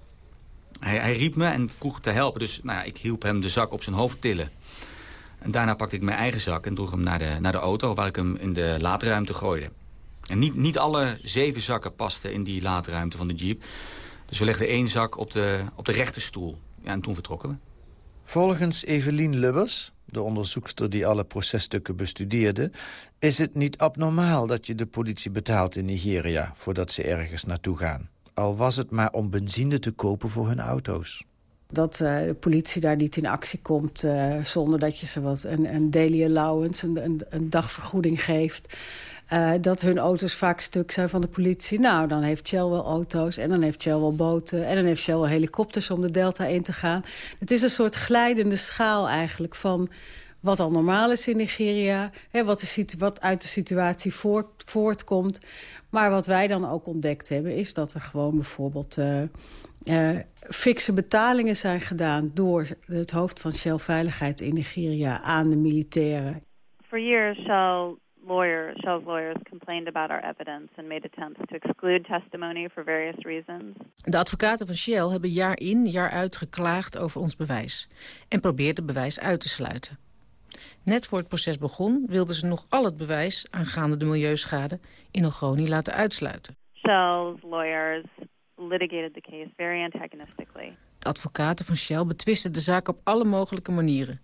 Hij, hij, riep me en vroeg te helpen. Dus nou ja, ik hielp hem de zak op zijn hoofd tillen. En daarna pakte ik mijn eigen zak en droeg hem naar de, naar de auto... waar ik hem in de laadruimte gooide. En niet, niet alle zeven zakken pasten in die laadruimte van de jeep. Dus we legden één zak op de, op de rechterstoel. Ja, en toen vertrokken we. Volgens Evelien Lubbers, de onderzoekster die alle processtukken bestudeerde... is het niet abnormaal dat je de politie betaalt in Nigeria... voordat ze ergens naartoe gaan. Al was het maar om benzine te kopen voor hun auto's. Dat uh, de politie daar niet in actie komt uh, zonder dat je ze wat een, een daily allowance, een, een, een dagvergoeding geeft. Uh, dat hun auto's vaak stuk zijn van de politie. Nou, dan heeft Shell wel auto's en dan heeft Shell wel boten... en dan heeft Shell wel helikopters om de Delta in te gaan. Het is een soort glijdende schaal eigenlijk van wat al normaal is in Nigeria... Hè, wat, wat uit de situatie voort, voortkomt. Maar wat wij dan ook ontdekt hebben... is dat er gewoon bijvoorbeeld uh, uh, fikse betalingen zijn gedaan... door het hoofd van Shell Veiligheid in Nigeria aan de militairen. For years, Shell lawyers, Shell's lawyers complained about our evidence and made attempts to exclude testimony for various reasons. De advocaten van Shell hebben jaar in, jaar uit geklaagd over ons bewijs en probeerden bewijs uit te sluiten. Net voor het proces begon wilden ze nog al het bewijs aangaande de milieuschade in Ogoni laten uitsluiten. Shell's lawyers litigated the case very antagonistically. De advocaten van Shell betwisten de zaak op alle mogelijke manieren.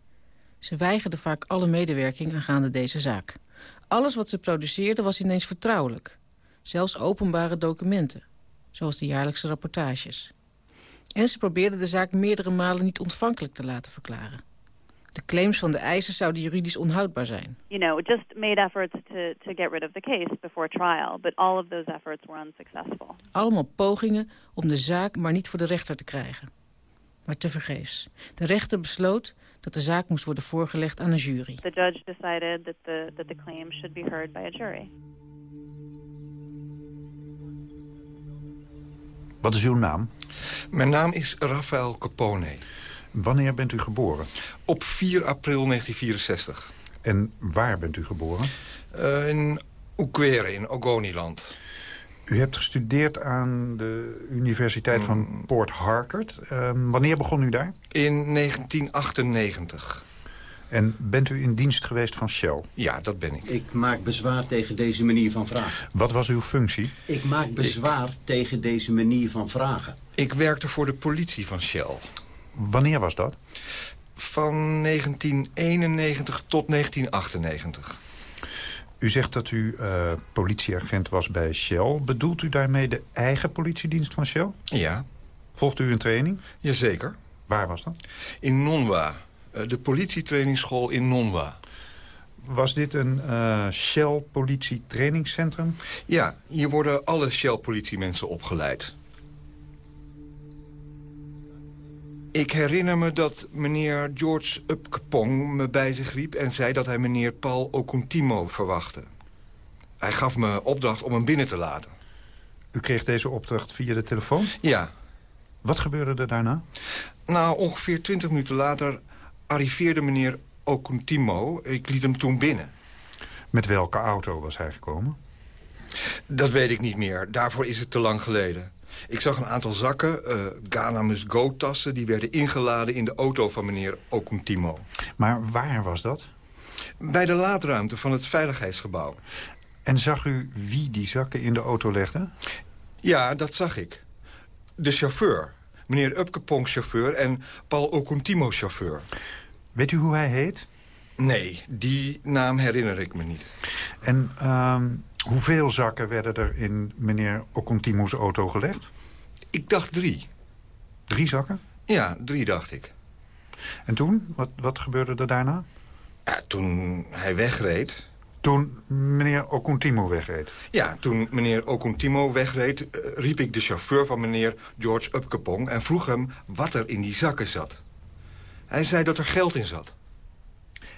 Ze weigerden vaak alle medewerking aangaande deze zaak. Alles wat ze produceerden was ineens vertrouwelijk. Zelfs openbare documenten, zoals de jaarlijkse rapportages. En ze probeerden de zaak meerdere malen niet ontvankelijk te laten verklaren. De claims van de eisen zouden juridisch onhoudbaar zijn. You know, just made efforts to, to get rid of the case before trial, but all of those efforts were unsuccessful. Allemaal pogingen om de zaak maar niet voor de rechter te krijgen. Maar tevergeefs. De rechter besloot dat de zaak moest worden voorgelegd aan een jury. The judge decided that the, that the claim should be heard by a jury. Wat is uw naam? Mijn naam is Rafael Capone. Wanneer bent u geboren? Op 4 april 1964. En waar bent u geboren? Uh, in Ukwere, in Ogoniland. U hebt gestudeerd aan de Universiteit mm. van Port Harcourt. Uh, wanneer begon u daar? In 1998. En bent u in dienst geweest van Shell? Ja, dat ben ik. Ik maak bezwaar tegen deze manier van vragen. Wat was uw functie? Ik maak bezwaar ik... tegen deze manier van vragen. Ik werkte voor de politie van Shell. Wanneer was dat? Van 1991 tot 1998. U zegt dat u uh, politieagent was bij Shell. Bedoelt u daarmee de eigen politiedienst van Shell? Ja. Volgt u een training? Jazeker. Waar was dat? In Nonwa. Uh, de politietrainingsschool in Nonwa. Was dit een uh, Shell politietrainingscentrum? Ja, hier worden alle Shell politiemensen opgeleid. Ik herinner me dat meneer George Upkepong me bij zich riep... en zei dat hij meneer Paul Okuntimo verwachtte. Hij gaf me opdracht om hem binnen te laten. U kreeg deze opdracht via de telefoon? Ja. Wat gebeurde er daarna? Nou, ongeveer twintig minuten later arriveerde meneer Okuntimo. Ik liet hem toen binnen. Met welke auto was hij gekomen? Dat weet ik niet meer. Daarvoor is het te lang geleden. Ik zag een aantal zakken, uh, Ghana Must Go-tassen... die werden ingeladen in de auto van meneer Okuntimo. Maar waar was dat? Bij de laadruimte van het veiligheidsgebouw. En zag u wie die zakken in de auto legde? Ja, dat zag ik. De chauffeur. Meneer Upkepong chauffeur en Paul Okuntimo chauffeur. Weet u hoe hij heet? Nee, die naam herinner ik me niet. En uh, hoeveel zakken werden er in meneer Okuntimo's auto gelegd? Ik dacht drie. Drie zakken? Ja, drie dacht ik. En toen? Wat, wat gebeurde er daarna? Ja, toen hij wegreed... Toen meneer Okuntimo wegreed? Ja, toen meneer Okuntimo wegreed... Uh, riep ik de chauffeur van meneer George Upkepong... en vroeg hem wat er in die zakken zat. Hij zei dat er geld in zat.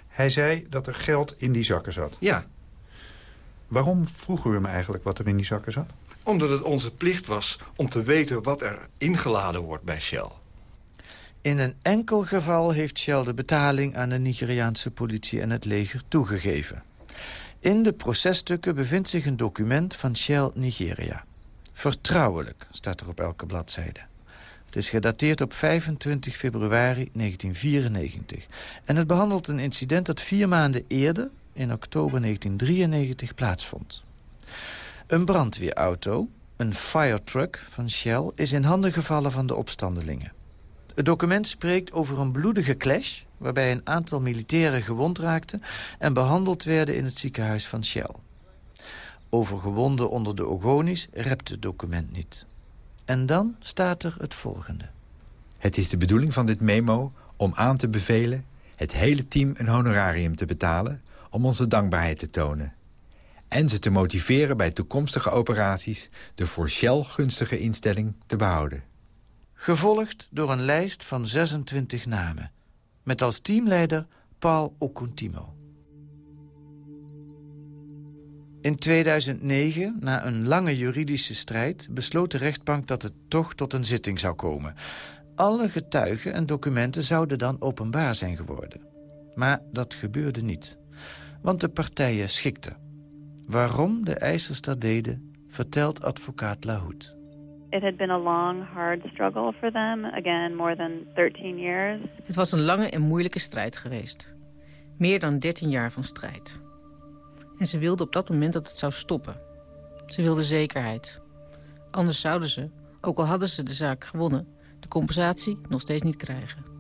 Hij zei dat er geld in die zakken zat? Ja. Waarom vroeg u hem eigenlijk wat er in die zakken zat? Omdat het onze plicht was om te weten wat er ingeladen wordt bij Shell. In een enkel geval heeft Shell de betaling aan de Nigeriaanse politie en het leger toegegeven. In de processtukken bevindt zich een document van Shell Nigeria. Vertrouwelijk staat er op elke bladzijde. Het is gedateerd op 25 februari 1994. En het behandelt een incident dat vier maanden eerder, in oktober 1993, plaatsvond. Een brandweerauto, een firetruck van Shell, is in handen gevallen van de opstandelingen. Het document spreekt over een bloedige clash... waarbij een aantal militairen gewond raakten... en behandeld werden in het ziekenhuis van Shell. Over gewonden onder de Ogoni's rept het document niet. En dan staat er het volgende. Het is de bedoeling van dit memo om aan te bevelen... het hele team een honorarium te betalen... om onze dankbaarheid te tonen. En ze te motiveren bij toekomstige operaties... de voor Shell gunstige instelling te behouden. Gevolgd door een lijst van 26 namen. Met als teamleider Paul Okuntimo. In 2009, na een lange juridische strijd... besloot de rechtbank dat het toch tot een zitting zou komen. Alle getuigen en documenten zouden dan openbaar zijn geworden. Maar dat gebeurde niet. Want de partijen schikten. Waarom de eisers dat deden, vertelt advocaat Lahoud. It had been a long, hard struggle for them. Again, more than 13 years. Het was een lange en moeilijke strijd geweest. Meer dan 13 jaar van strijd. En ze wilden op dat moment dat het zou stoppen. Ze wilden zekerheid. Anders zouden ze, ook al hadden ze de zaak gewonnen... de compensatie nog steeds niet krijgen.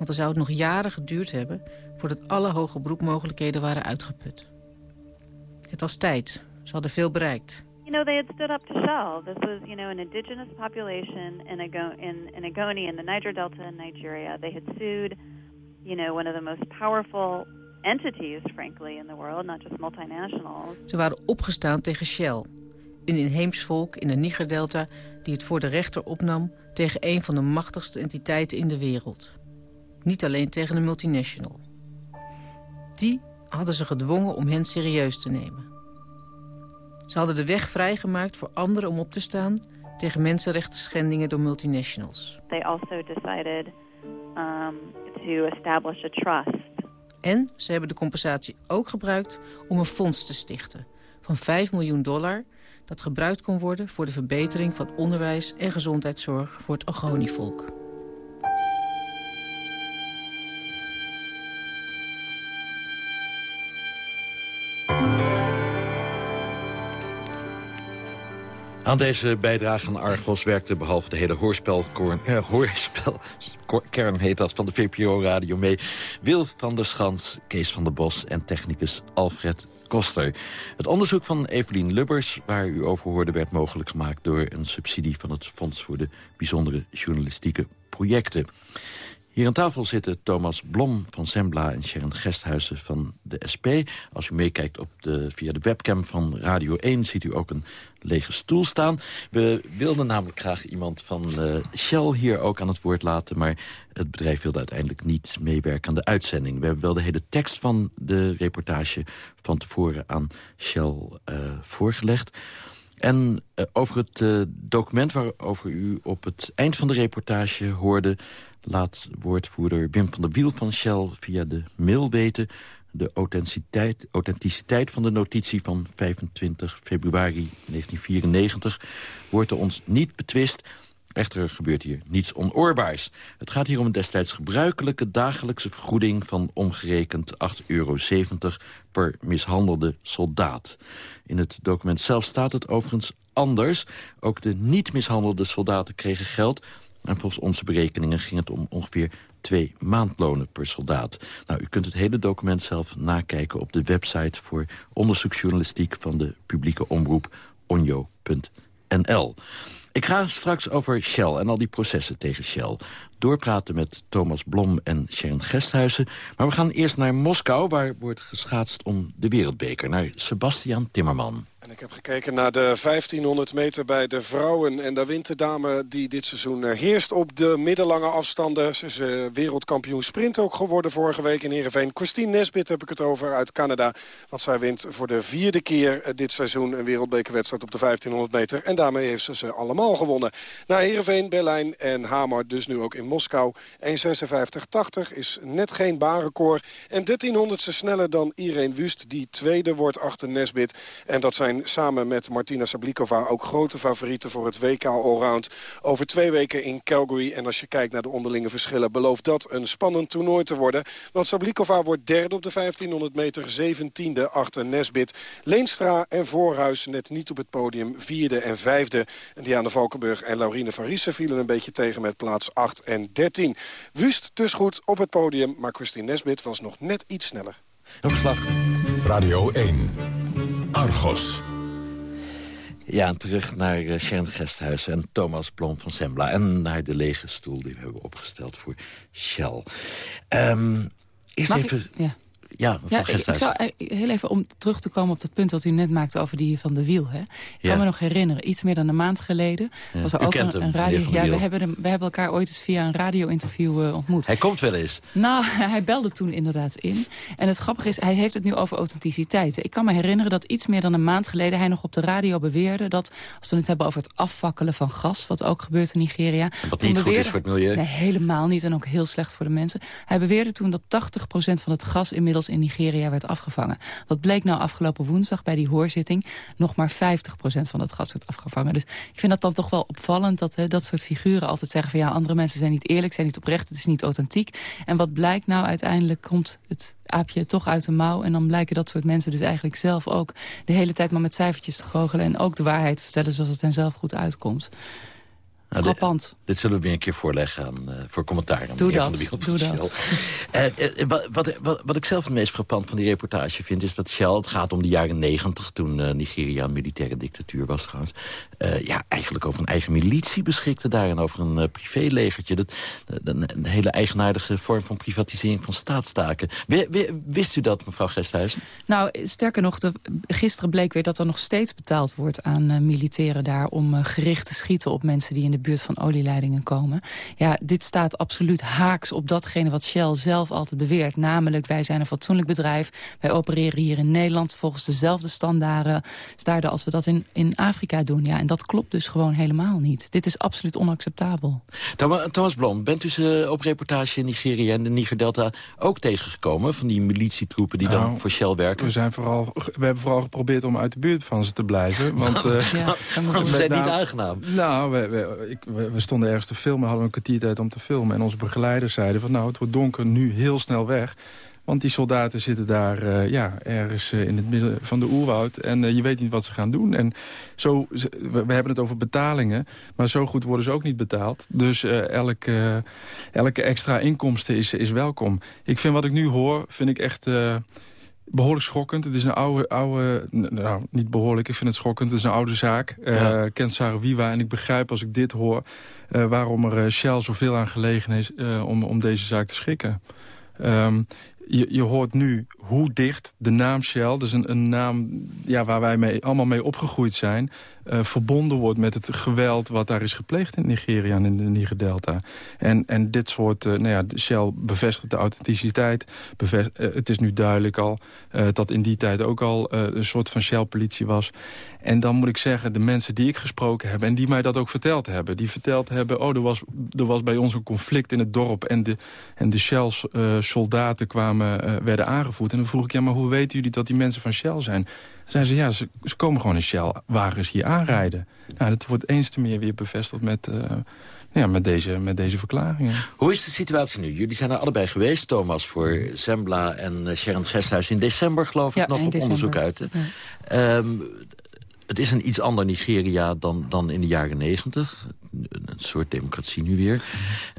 Want dan zou het nog jaren geduurd hebben... voordat alle hoge beroepmogelijkheden waren uitgeput. Het was tijd. Ze hadden veel bereikt. You know, they had stood up to Shell. This was, you know, an indigenous population in, Ago in, in Agoni in the Niger Delta in Nigeria. They had sued, you know, one of the most powerful entities, frankly, in the world, not just multinationals. Ze waren opgestaan tegen Shell, een inheems volk in de Niger-delta... die het voor de rechter opnam tegen een van de machtigste entiteiten in de wereld. Niet alleen tegen een multinational. Die hadden ze gedwongen om hen serieus te nemen. Ze hadden de weg vrijgemaakt voor anderen om op te staan... tegen mensenrechten schendingen door multinationals. They also decided um, to establish a trust en ze hebben de compensatie ook gebruikt om een fonds te stichten van 5 miljoen dollar... dat gebruikt kon worden voor de verbetering van onderwijs en gezondheidszorg voor het Ogoni-volk. Aan deze bijdrage aan Argos werkte behalve de hele hoorspel, eh, heet dat, van de VPRO-radio mee. Wil van der Schans, Kees van der Bos en technicus Alfred Koster. Het onderzoek van Evelien Lubbers, waar u over hoorde... werd mogelijk gemaakt door een subsidie van het Fonds voor de Bijzondere Journalistieke Projecten. Hier aan tafel zitten Thomas Blom van Sembla en Sharon Gesthuizen van de SP. Als u meekijkt op de, via de webcam van Radio 1 ziet u ook een lege stoel staan. We wilden namelijk graag iemand van uh, Shell hier ook aan het woord laten... maar het bedrijf wilde uiteindelijk niet meewerken aan de uitzending. We hebben wel de hele tekst van de reportage van tevoren aan Shell uh, voorgelegd. En uh, over het document waarover u op het eind van de reportage hoorde... laat woordvoerder Wim van der Wiel van Shell via de mail weten... de authenticiteit, authenticiteit van de notitie van 25 februari 1994... wordt er ons niet betwist... Echter gebeurt hier niets onoorbaars. Het gaat hier om een destijds gebruikelijke dagelijkse vergoeding... van omgerekend 8,70 euro per mishandelde soldaat. In het document zelf staat het overigens anders. Ook de niet mishandelde soldaten kregen geld... en volgens onze berekeningen ging het om ongeveer twee maandlonen per soldaat. Nou, u kunt het hele document zelf nakijken op de website... voor onderzoeksjournalistiek van de publieke omroep onjo.nl. Ik ga straks over Shell en al die processen tegen Shell doorpraten met Thomas Blom en Sharon Gesthuizen. Maar we gaan eerst naar Moskou, waar wordt geschaatst om de wereldbeker. Naar Sebastian Timmerman. En ik heb gekeken naar de 1500 meter bij de vrouwen. En daar wint de dame die dit seizoen heerst op de middellange afstanden. Ze is uh, wereldkampioen sprint ook geworden vorige week in Heerenveen. Christine Nesbit heb ik het over uit Canada. Want zij wint voor de vierde keer uh, dit seizoen een wereldbekerwedstrijd op de 1500 meter. En daarmee heeft ze ze allemaal gewonnen. Naar Heerenveen, Berlijn en Hamar dus nu ook in Moskou. 1.56.80 is net geen baanrecord. En 1300 sneller dan Irene Wust die tweede wordt achter Nesbit. En dat zijn samen met Martina Sablikova ook grote favorieten voor het WK Allround. Over twee weken in Calgary. En als je kijkt naar de onderlinge verschillen belooft dat een spannend toernooi te worden. Want Sablikova wordt derde op de 1500 meter, 17e achter Nesbit. Leenstra en Voorhuis net niet op het podium, vierde en vijfde. En Valkenburg en Laurine van Riesen vielen een beetje tegen met plaats 8 en 13. Wust dus goed op het podium, maar Christine Nesbit was nog net iets sneller. Een verslag. Radio 1. Argos. Ja, en terug naar uh, Sharon Gesthuis en Thomas Blom van Sembla... en naar de lege stoel die we hebben opgesteld voor Shell. Um, eerst Mag even... Ik? Ja. Ja, ja ik, ik, zou heel even om terug te komen op dat punt wat u net maakte over die van de wiel. Hè. Ik ja. kan me nog herinneren, iets meer dan een maand geleden ja. was er u ook een, radio. Ja, we hebben, hem, we hebben elkaar ooit eens via een radio-interview uh, ontmoet. Hij komt wel eens. Nou, (laughs) hij belde toen inderdaad in. En het grappige is, hij heeft het nu over authenticiteit. Ik kan me herinneren dat iets meer dan een maand geleden hij nog op de radio beweerde dat, als we het hebben over het afvakkelen van gas, wat ook gebeurt in Nigeria. Wat niet goed is voor het milieu. Nee, helemaal niet en ook heel slecht voor de mensen. Hij beweerde toen dat 80% van het gas inmiddels in Nigeria werd afgevangen. Wat bleek nou afgelopen woensdag bij die hoorzitting? Nog maar 50% van het gas werd afgevangen. Dus ik vind dat dan toch wel opvallend dat hè, dat soort figuren altijd zeggen van ja, andere mensen zijn niet eerlijk, zijn niet oprecht, het is niet authentiek. En wat blijkt nou uiteindelijk komt het aapje toch uit de mouw. En dan blijken dat soort mensen dus eigenlijk zelf ook de hele tijd maar met cijfertjes te goochelen. En ook de waarheid te vertellen zoals het hen zelf goed uitkomt. Nou, Frappant. Dit, dit zullen we weer een keer voorleggen aan, uh, voor commentaar. Aan Doe dat, Van doe dat. Uh, uh, wat, wat, wat, wat ik zelf het meest frappant van die reportage vind... is dat Shell, het gaat om de jaren negentig... toen Nigeria een militaire dictatuur was trouwens... ja, eigenlijk over een eigen militie beschikte daar... en over een privélegertje. Dat, een, een hele eigenaardige vorm van privatisering van staatstaken. Wist u dat, mevrouw Gesthuizen? Nou, sterker nog, de, gisteren bleek weer dat er nog steeds betaald wordt aan militairen daar... om gericht te schieten op mensen die in de buurt van olieleidingen komen. Ja, dit staat absoluut haaks op datgene wat Shell zelf altijd beweert. Namelijk, wij zijn een fatsoenlijk bedrijf. Wij opereren hier in Nederland volgens dezelfde standaarden staarden als we dat in, in Afrika doen. Ja, en dat klopt dus gewoon helemaal niet. Dit is absoluut onacceptabel. Thomas, Thomas Blom, bent u ze op reportage in Nigeria en de Niger-Delta ook tegengekomen? Van die militietroepen die dan Nou, voor Shell werken? We, zijn vooral, we hebben vooral geprobeerd om uit de buurt van ze te blijven. Want, uh, (laughs) ja, met (laughs) ze zijn niet aangenaam. Nou, we, we- ik, we, stonden ergens te filmen, hadden we een kwartier tijd om te filmen. En onze begeleiders zeiden van nou, het wordt donker, nu heel snel weg. Want die soldaten zitten daar uh, ja, ergens uh, in het midden van de oerwoud. En uh, je weet niet wat ze gaan doen. En zo, we, we, hebben het over betalingen. Maar zo goed worden ze ook niet betaald. Dus elke, elke extra inkomsten is, is welkom. Ik vind wat ik nu hoor, vind ik echt behoorlijk schokkend. Het is een oude, oude nou niet behoorlijk, ik vind het schokkend. Het is een oude zaak. Ja. Uh, kent Sarawiwa en ik begrijp als ik dit hoor... Uh, waarom er Shell zoveel aan gelegen is uh, om, om deze zaak te schikken. Um, je, je hoort nu hoe dicht de naam Shell... dus een, een naam ja, waar wij mee, allemaal mee opgegroeid zijn... Uh, verbonden wordt met het geweld wat daar is gepleegd in Nigeria en in de Niger-delta. En, en dit soort, uh, nou ja, Shell bevestigt de authenticiteit. Uh, het is nu duidelijk al dat in die tijd ook al een soort van Shell-politie was. En dan moet ik zeggen, de mensen die ik gesproken heb... en die mij dat ook verteld hebben... die verteld hebben, oh, er was, er was bij ons een conflict in het dorp... en de, en de Shell-soldaten kwamen, werden aangevoerd. En dan vroeg ik, ja, maar hoe weten jullie dat die mensen van Shell zijn? Zijn ze, ja, ze, ze komen gewoon in Shell-wagens hier aanrijden. Nou, dat wordt eens te meer weer bevestigd met, uh, ja, met, deze, met deze verklaringen. Hoe is de situatie nu? Jullie zijn er allebei geweest, Thomas, voor Zembla en uh, Sharon Gesthuis in december, geloof ik, ja, nog op december. onderzoek uit. Ja. Um, het is een iets ander Nigeria dan, dan in de jaren negentig. Een soort democratie nu weer.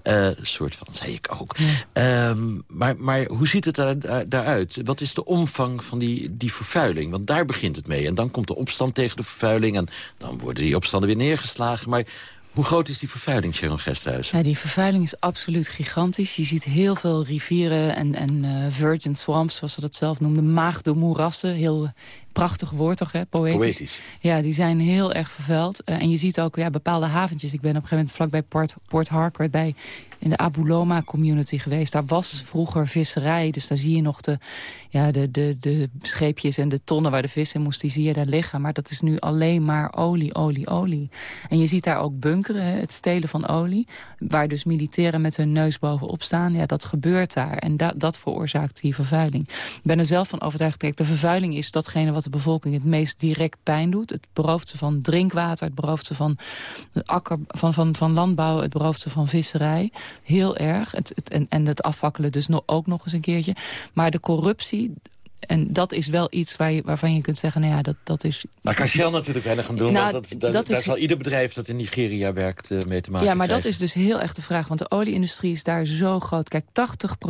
Uh, een soort van, zei ik ook. Um, maar, maar hoe ziet het daar, daaruit? Wat is de omvang van die, die vervuiling? Want daar begint het mee. En dan komt de opstand tegen de vervuiling. En dan worden die opstanden weer neergeslagen. Maar hoe groot is die vervuiling, Sharon Gesthuis? Ja, die vervuiling is absoluut gigantisch. Je ziet heel veel rivieren en, en uh, virgin swamps, zoals ze dat zelf noemden. Maagde moerassen, heel prachtig woord toch, hè? Poëtisch. Poëtisch. Ja, die zijn heel erg vervuild. Uh, en je ziet ook ja, bepaalde haventjes. Ik ben op een gegeven moment vlakbij Port, Port Harcourt... bij in de Abuloma community geweest. Daar was vroeger visserij, dus daar zie je nog de, ja, de, de, de scheepjes en de tonnen waar de vis in moest, die zie je daar liggen. Maar dat is nu alleen maar olie, olie, olie. En je ziet daar ook bunkeren, het stelen van olie, waar dus militairen met hun neus bovenop staan. Ja, dat gebeurt daar en da dat veroorzaakt die vervuiling. Ik ben er zelf van overtuigd, kijk, de vervuiling is datgene wat de bevolking het meest direct pijn doet. Het berooft ze van drinkwater, het berooft ze van, akker, van, van, van landbouw, het berooft ze van visserij heel erg. Het, het, en, en het afvakkelen dus nog, ook nog eens een keertje. Maar de corruptie, en dat is wel iets waar je, waarvan je kunt zeggen, nou ja, dat, dat is... Maar kan Shell natuurlijk weinig gaan doen, nou, want dat, dat, dat daar is... zal ieder bedrijf dat in Nigeria werkt uh, mee te maken Ja, maar krijgen. dat is dus heel erg de vraag, want de olieindustrie is daar zo groot. Kijk, 80%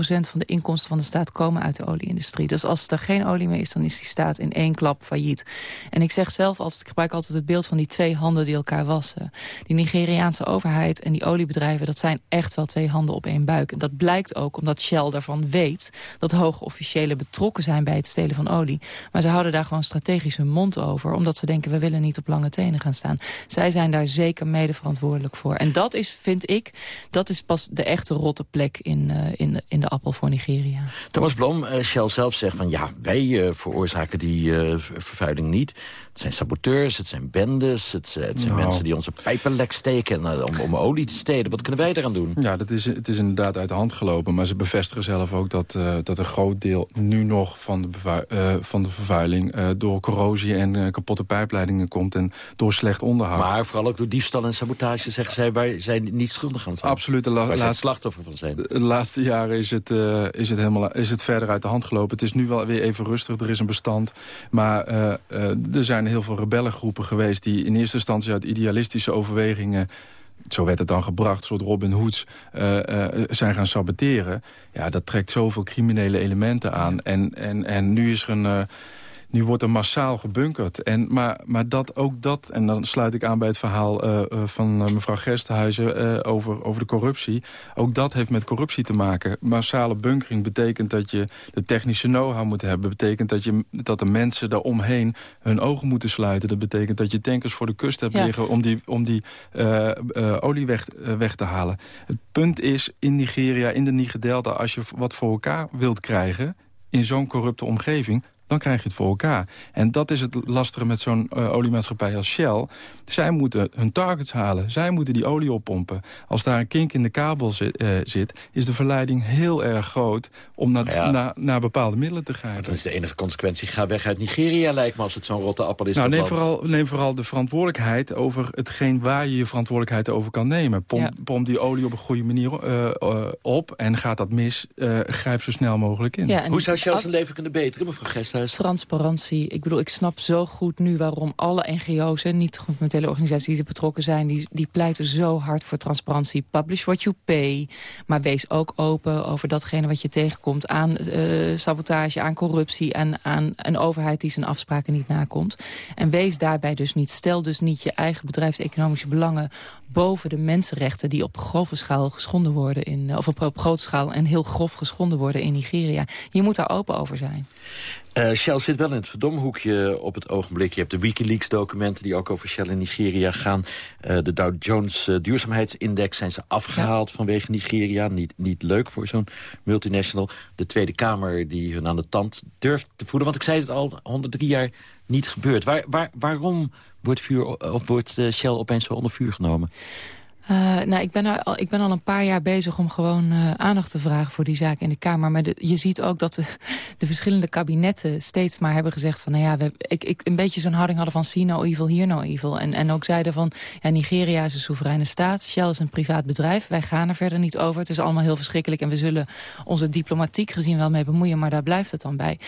van de inkomsten van de staat komen uit de olieindustrie. Dus als er geen olie meer is, dan is die staat in één klap failliet. En ik zeg zelf altijd, ik gebruik altijd het beeld van die twee handen die elkaar wassen. Die Nigeriaanse overheid en die oliebedrijven, dat zijn echt wel twee handen op één buik. En dat blijkt ook omdat Shell daarvan weet dat hoge officiëlen betrokken zijn bij het stelen van olie. Maar ze houden daar gewoon strategisch hun mond over. Omdat ze denken, we willen niet op lange tenen gaan staan. Zij zijn daar zeker mede verantwoordelijk voor. En dat is, vind ik, dat is pas de echte rotte plek in, uh, in, in de appel voor Nigeria. Thomas Blom, uh, Shell zelf zegt van ja, wij uh, veroorzaken die vervuiling niet. Het zijn saboteurs, het zijn bendes, het, het zijn nou. mensen die onze pijpen lek steken om, om olie te stelen. Wat kunnen wij eraan doen? Ja, dat is, het is inderdaad uit de hand gelopen. Maar ze bevestigen zelf ook dat, dat een groot deel nu nog van de uh, van de vervuiling uh, door corrosie en uh, kapotte pijpleidingen komt en door slecht onderhoud. Maar vooral ook door diefstal en sabotage zeggen zij wij zijn niet schuldig aan zijn. Absoluut. De la slachtoffer van zijn. De laatste jaren is het, is, het helemaal, is het verder uit de hand gelopen. Het is nu wel weer even rustig, er is een bestand. Maar er zijn heel veel rebellengroepen geweest die in eerste instantie uit idealistische overwegingen zo werd het dan gebracht, soort Robin Hoods uh, uh, zijn gaan saboteren. Ja, dat trekt zoveel criminele elementen aan. En, en, en nu is er een... Nu wordt er massaal gebunkerd. En, maar, maar dat, ook dat, en dan sluit ik aan bij het verhaal uh, uh, van uh, mevrouw Gerstenhuizen over, over de corruptie. Ook dat heeft met corruptie te maken. Massale bunkering betekent dat je de technische know-how moet hebben. betekent dat, je, dat de mensen daaromheen hun ogen moeten sluiten. Dat betekent dat je tankers voor de kust hebt ja. liggen om die, om die olie weg, weg te halen. Het punt is, in Nigeria, in de Niger-delta, als je wat voor elkaar wilt krijgen in zo'n corrupte omgeving dan krijg je het voor elkaar. En dat is het lastige met zo'n uh, oliemaatschappij als Shell. Zij moeten hun targets halen. Zij moeten die olie oppompen. Als daar een kink in de kabel zit, uh, zit is de verleiding heel erg groot... om naar, ja. naar, naar bepaalde middelen te grijpen. Dat is de enige consequentie. Ga weg uit Nigeria, lijkt me, als het zo'n rotte appel is. Nou, neem vooral, neem vooral de verantwoordelijkheid over hetgeen waar je je verantwoordelijkheid over kan nemen. Pomp, ja. pomp die olie op een goede manier uh, uh, op en gaat dat mis, uh, grijp zo snel mogelijk in. Ja, Hoe zou Shell zijn leven kunnen beteren, mevrouw Gesthuis? Transparantie. Ik bedoel, ik snap zo goed nu waarom alle NGO's en niet-governementele organisaties die betrokken zijn, die, die pleiten zo hard voor transparantie. Publish what you pay. Maar wees ook open over datgene wat je tegenkomt aan sabotage, aan corruptie en aan een overheid die zijn afspraken niet nakomt. En wees daarbij dus niet. Stel dus niet je eigen bedrijfseconomische belangen boven de mensenrechten die op grove schaal geschonden worden in, of op, op grote schaal en heel grof geschonden worden in Nigeria. Je moet daar open over zijn. Uh, Shell zit wel in het verdomhoekje op het ogenblik. Je hebt de Wikileaks-documenten die ook over Shell in Nigeria gaan. Uh, de Dow Jones uh, duurzaamheidsindex zijn ze afgehaald ja. vanwege Nigeria. Niet, niet leuk voor zo'n multinational. De Tweede Kamer die hun aan de tand durft te voeden. Want ik zei het al, 103 jaar niet gebeurd. Waar, waar, waarom wordt, vuur, of wordt Shell opeens zo onder vuur genomen? Uh, nou, ik ben, al, ik ben al een paar jaar bezig om gewoon uh, aandacht te vragen voor die zaak in de Kamer. Maar je ziet ook dat de, (laughs) de, verschillende kabinetten steeds maar hebben gezegd van... nou ja, we, ik, ik, een beetje zo'n houding hadden van see no evil, hear no evil. En, en ook zeiden van, ja, Nigeria is een soevereine staat. Shell is een privaat bedrijf. Wij gaan er verder niet over. Het is allemaal heel verschrikkelijk. En we zullen onze diplomatiek gezien wel mee bemoeien. Maar daar blijft het dan bij.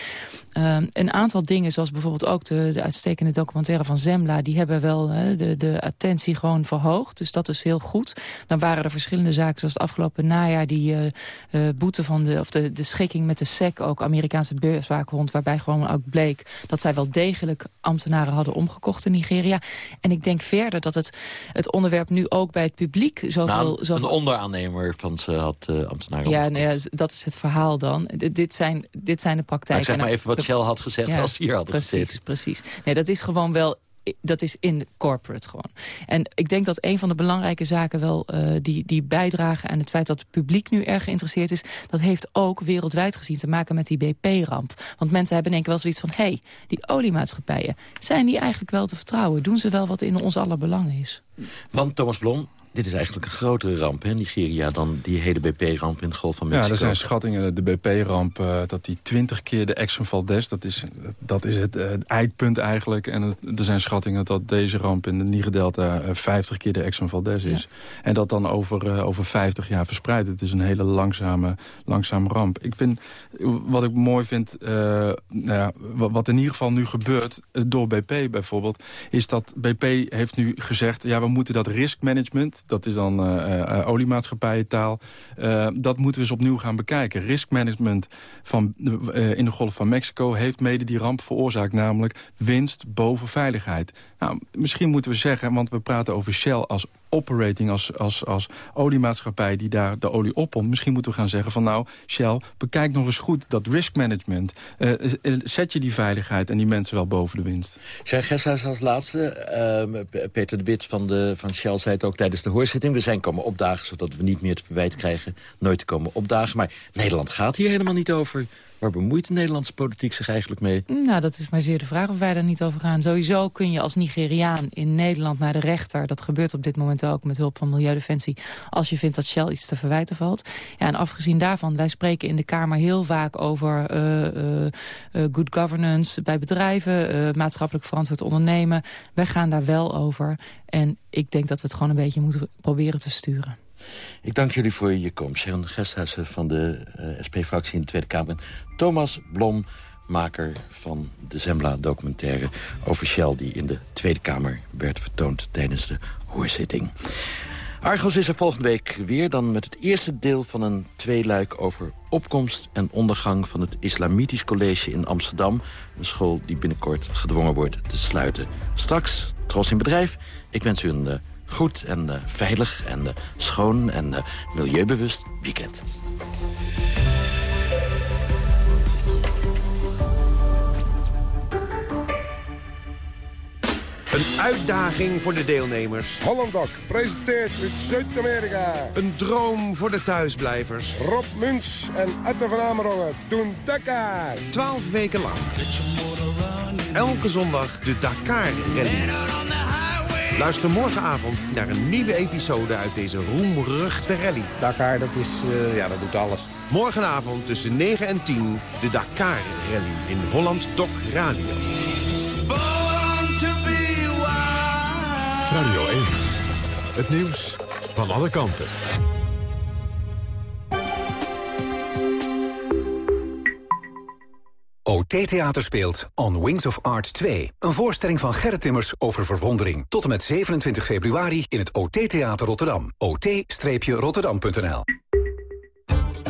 Uh, een aantal dingen, zoals bijvoorbeeld ook de, de uitstekende documentaire van Zembla... die hebben wel de, de attentie gewoon verhoogd. Dus dat is heel goed. Dan waren er verschillende zaken, zoals het afgelopen najaar... die uh, uh, boete van de, of de, de schikking met de SEC, ook Amerikaanse beurswaakhond... waarbij gewoon ook bleek dat zij wel degelijk ambtenaren hadden omgekocht in Nigeria. En ik denk verder dat het, het onderwerp nu ook bij het publiek zoveel... Nou, zoveel... Een onderaannemer van ze had uh, ambtenaren ja, nou ja, dat is het verhaal dan. D dit, zijn, dit zijn de praktijken. Zeg maar even wat Shell had gezegd ja, als hier had precies, gezeten. Precies, Nee, dat is gewoon wel dat is in corporate gewoon. En ik denk dat een van de belangrijke zaken wel uh, die, die bijdragen... aan het feit dat het publiek nu erg geïnteresseerd is... dat heeft ook wereldwijd gezien te maken met die BP-ramp. Want mensen hebben denk ik wel zoiets van... hé, hey, die oliemaatschappijen, zijn die eigenlijk wel te vertrouwen? Doen ze wel wat in ons aller belang is? Want Thomas Blom, dit is eigenlijk een grotere ramp, hè, Nigeria... dan die hele BP-ramp in de Golf van Mexico. Ja, er zijn schattingen, de BP-ramp, uh, dat die twintig keer de Exxon Valdez... dat is, dat is het, uh, het eindpunt eigenlijk. En het, er zijn schattingen dat deze ramp in de Niger-delta... Uh, 50 keer de Exxon Valdez is. Ja. En dat dan over, uh, over 50 jaar verspreidt. Het is een hele langzame, langzame ramp. Ik vind, wat ik mooi vind, nou ja, wat in ieder geval nu gebeurt... door BP bijvoorbeeld, is dat BP heeft nu gezegd... ja, we moeten dat risk management dat is dan uh, uh, oliemaatschappijentaal. Uh, dat moeten we eens opnieuw gaan bekijken. Riskmanagement van, in de Golf van Mexico heeft mede die ramp veroorzaakt. Namelijk winst boven veiligheid. Nou, misschien moeten we zeggen, want we praten over Shell als operating als, als, als oliemaatschappij die daar de olie oppompt. Misschien moeten we gaan zeggen van nou, Shell, bekijk nog eens goed dat risk management. Uh, zet je die veiligheid en die mensen wel boven de winst. Zijn als laatste. Uh, Peter de Wit van, de, van Shell zei het ook tijdens de hoorzitting. We zijn komen opdagen zodat we niet meer het verwijt krijgen nooit te komen opdagen. Maar Nederland gaat hier helemaal niet over. Waar bemoeit de Nederlandse politiek zich eigenlijk mee? Nou, dat is maar zeer de vraag of wij daar niet over gaan. Sowieso kun je als Nigeriaan in Nederland naar de rechter... dat gebeurt op dit moment ook met hulp van Milieudefensie... als je vindt dat Shell iets te verwijten valt. Ja, en afgezien daarvan, wij spreken in de Kamer heel vaak over... Uh, uh, uh, good governance bij bedrijven, maatschappelijk verantwoord ondernemen. Wij gaan daar wel over. En ik denk dat we het gewoon een beetje moeten proberen te sturen. Ik dank jullie voor je komst. Sharon Gesthuizen van de uh, SP-fractie in de Tweede Kamer. Thomas Blom, maker van de Zembla-documentaire over Shell... die in de Tweede Kamer werd vertoond tijdens de hoorzitting. Argos is er volgende week weer dan met het eerste deel van een tweeluik... over opkomst en ondergang van het Islamitisch College in Amsterdam. Een school die binnenkort gedwongen wordt te sluiten. Straks, Tros in Bedrijf. Ik wens u een... Goed en uh, veilig en uh, schoon en uh, milieubewust weekend. Een uitdaging voor de deelnemers. Hollandok presenteert uit Zuid-Amerika. Een droom voor de thuisblijvers. Rob Muns en Atte van Amerongen doen Dakar. Twaalf weken lang. Elke zondag de Dakar Rally. Luister morgenavond naar een nieuwe episode uit deze roemruchte rally. Dakar, dat, is, uh, ja, dat doet alles. Morgenavond tussen 9 en 10 de Dakar Rally in Holland Doc Radio. Radio 1. Het nieuws van alle kanten. OT Theater speelt On Wings of Art 2. Een voorstelling van Gerrit Timmers over verwondering. Tot en met 27 februari in het OT Theater Rotterdam. ot-rotterdam.nl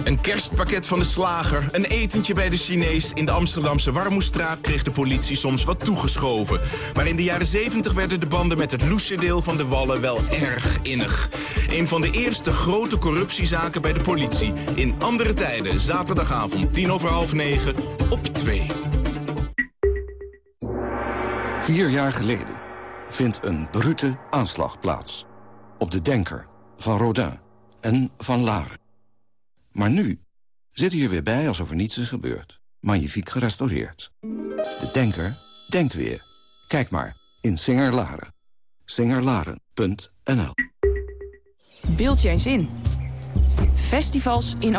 een kerstpakket van de slager, een etentje bij de Chinees... in de Amsterdamse Warmoestraat kreeg de politie soms wat toegeschoven. Maar in de jaren 70 werden de banden met het loesje deel van de Wallen wel erg innig. Een van de eerste grote corruptiezaken bij de politie. In andere tijden, zaterdagavond, tien over half negen, op 2. Vier jaar geleden vindt een brute aanslag plaats. Op de Denker van Rodin en van Laren. Maar nu zit hij er weer bij alsof er niets is gebeurd. Magnifiek gerestaureerd. De denker denkt weer. Kijk maar in Singer-Laren. Singerlaren.nl Beeld je eens in. Festivals in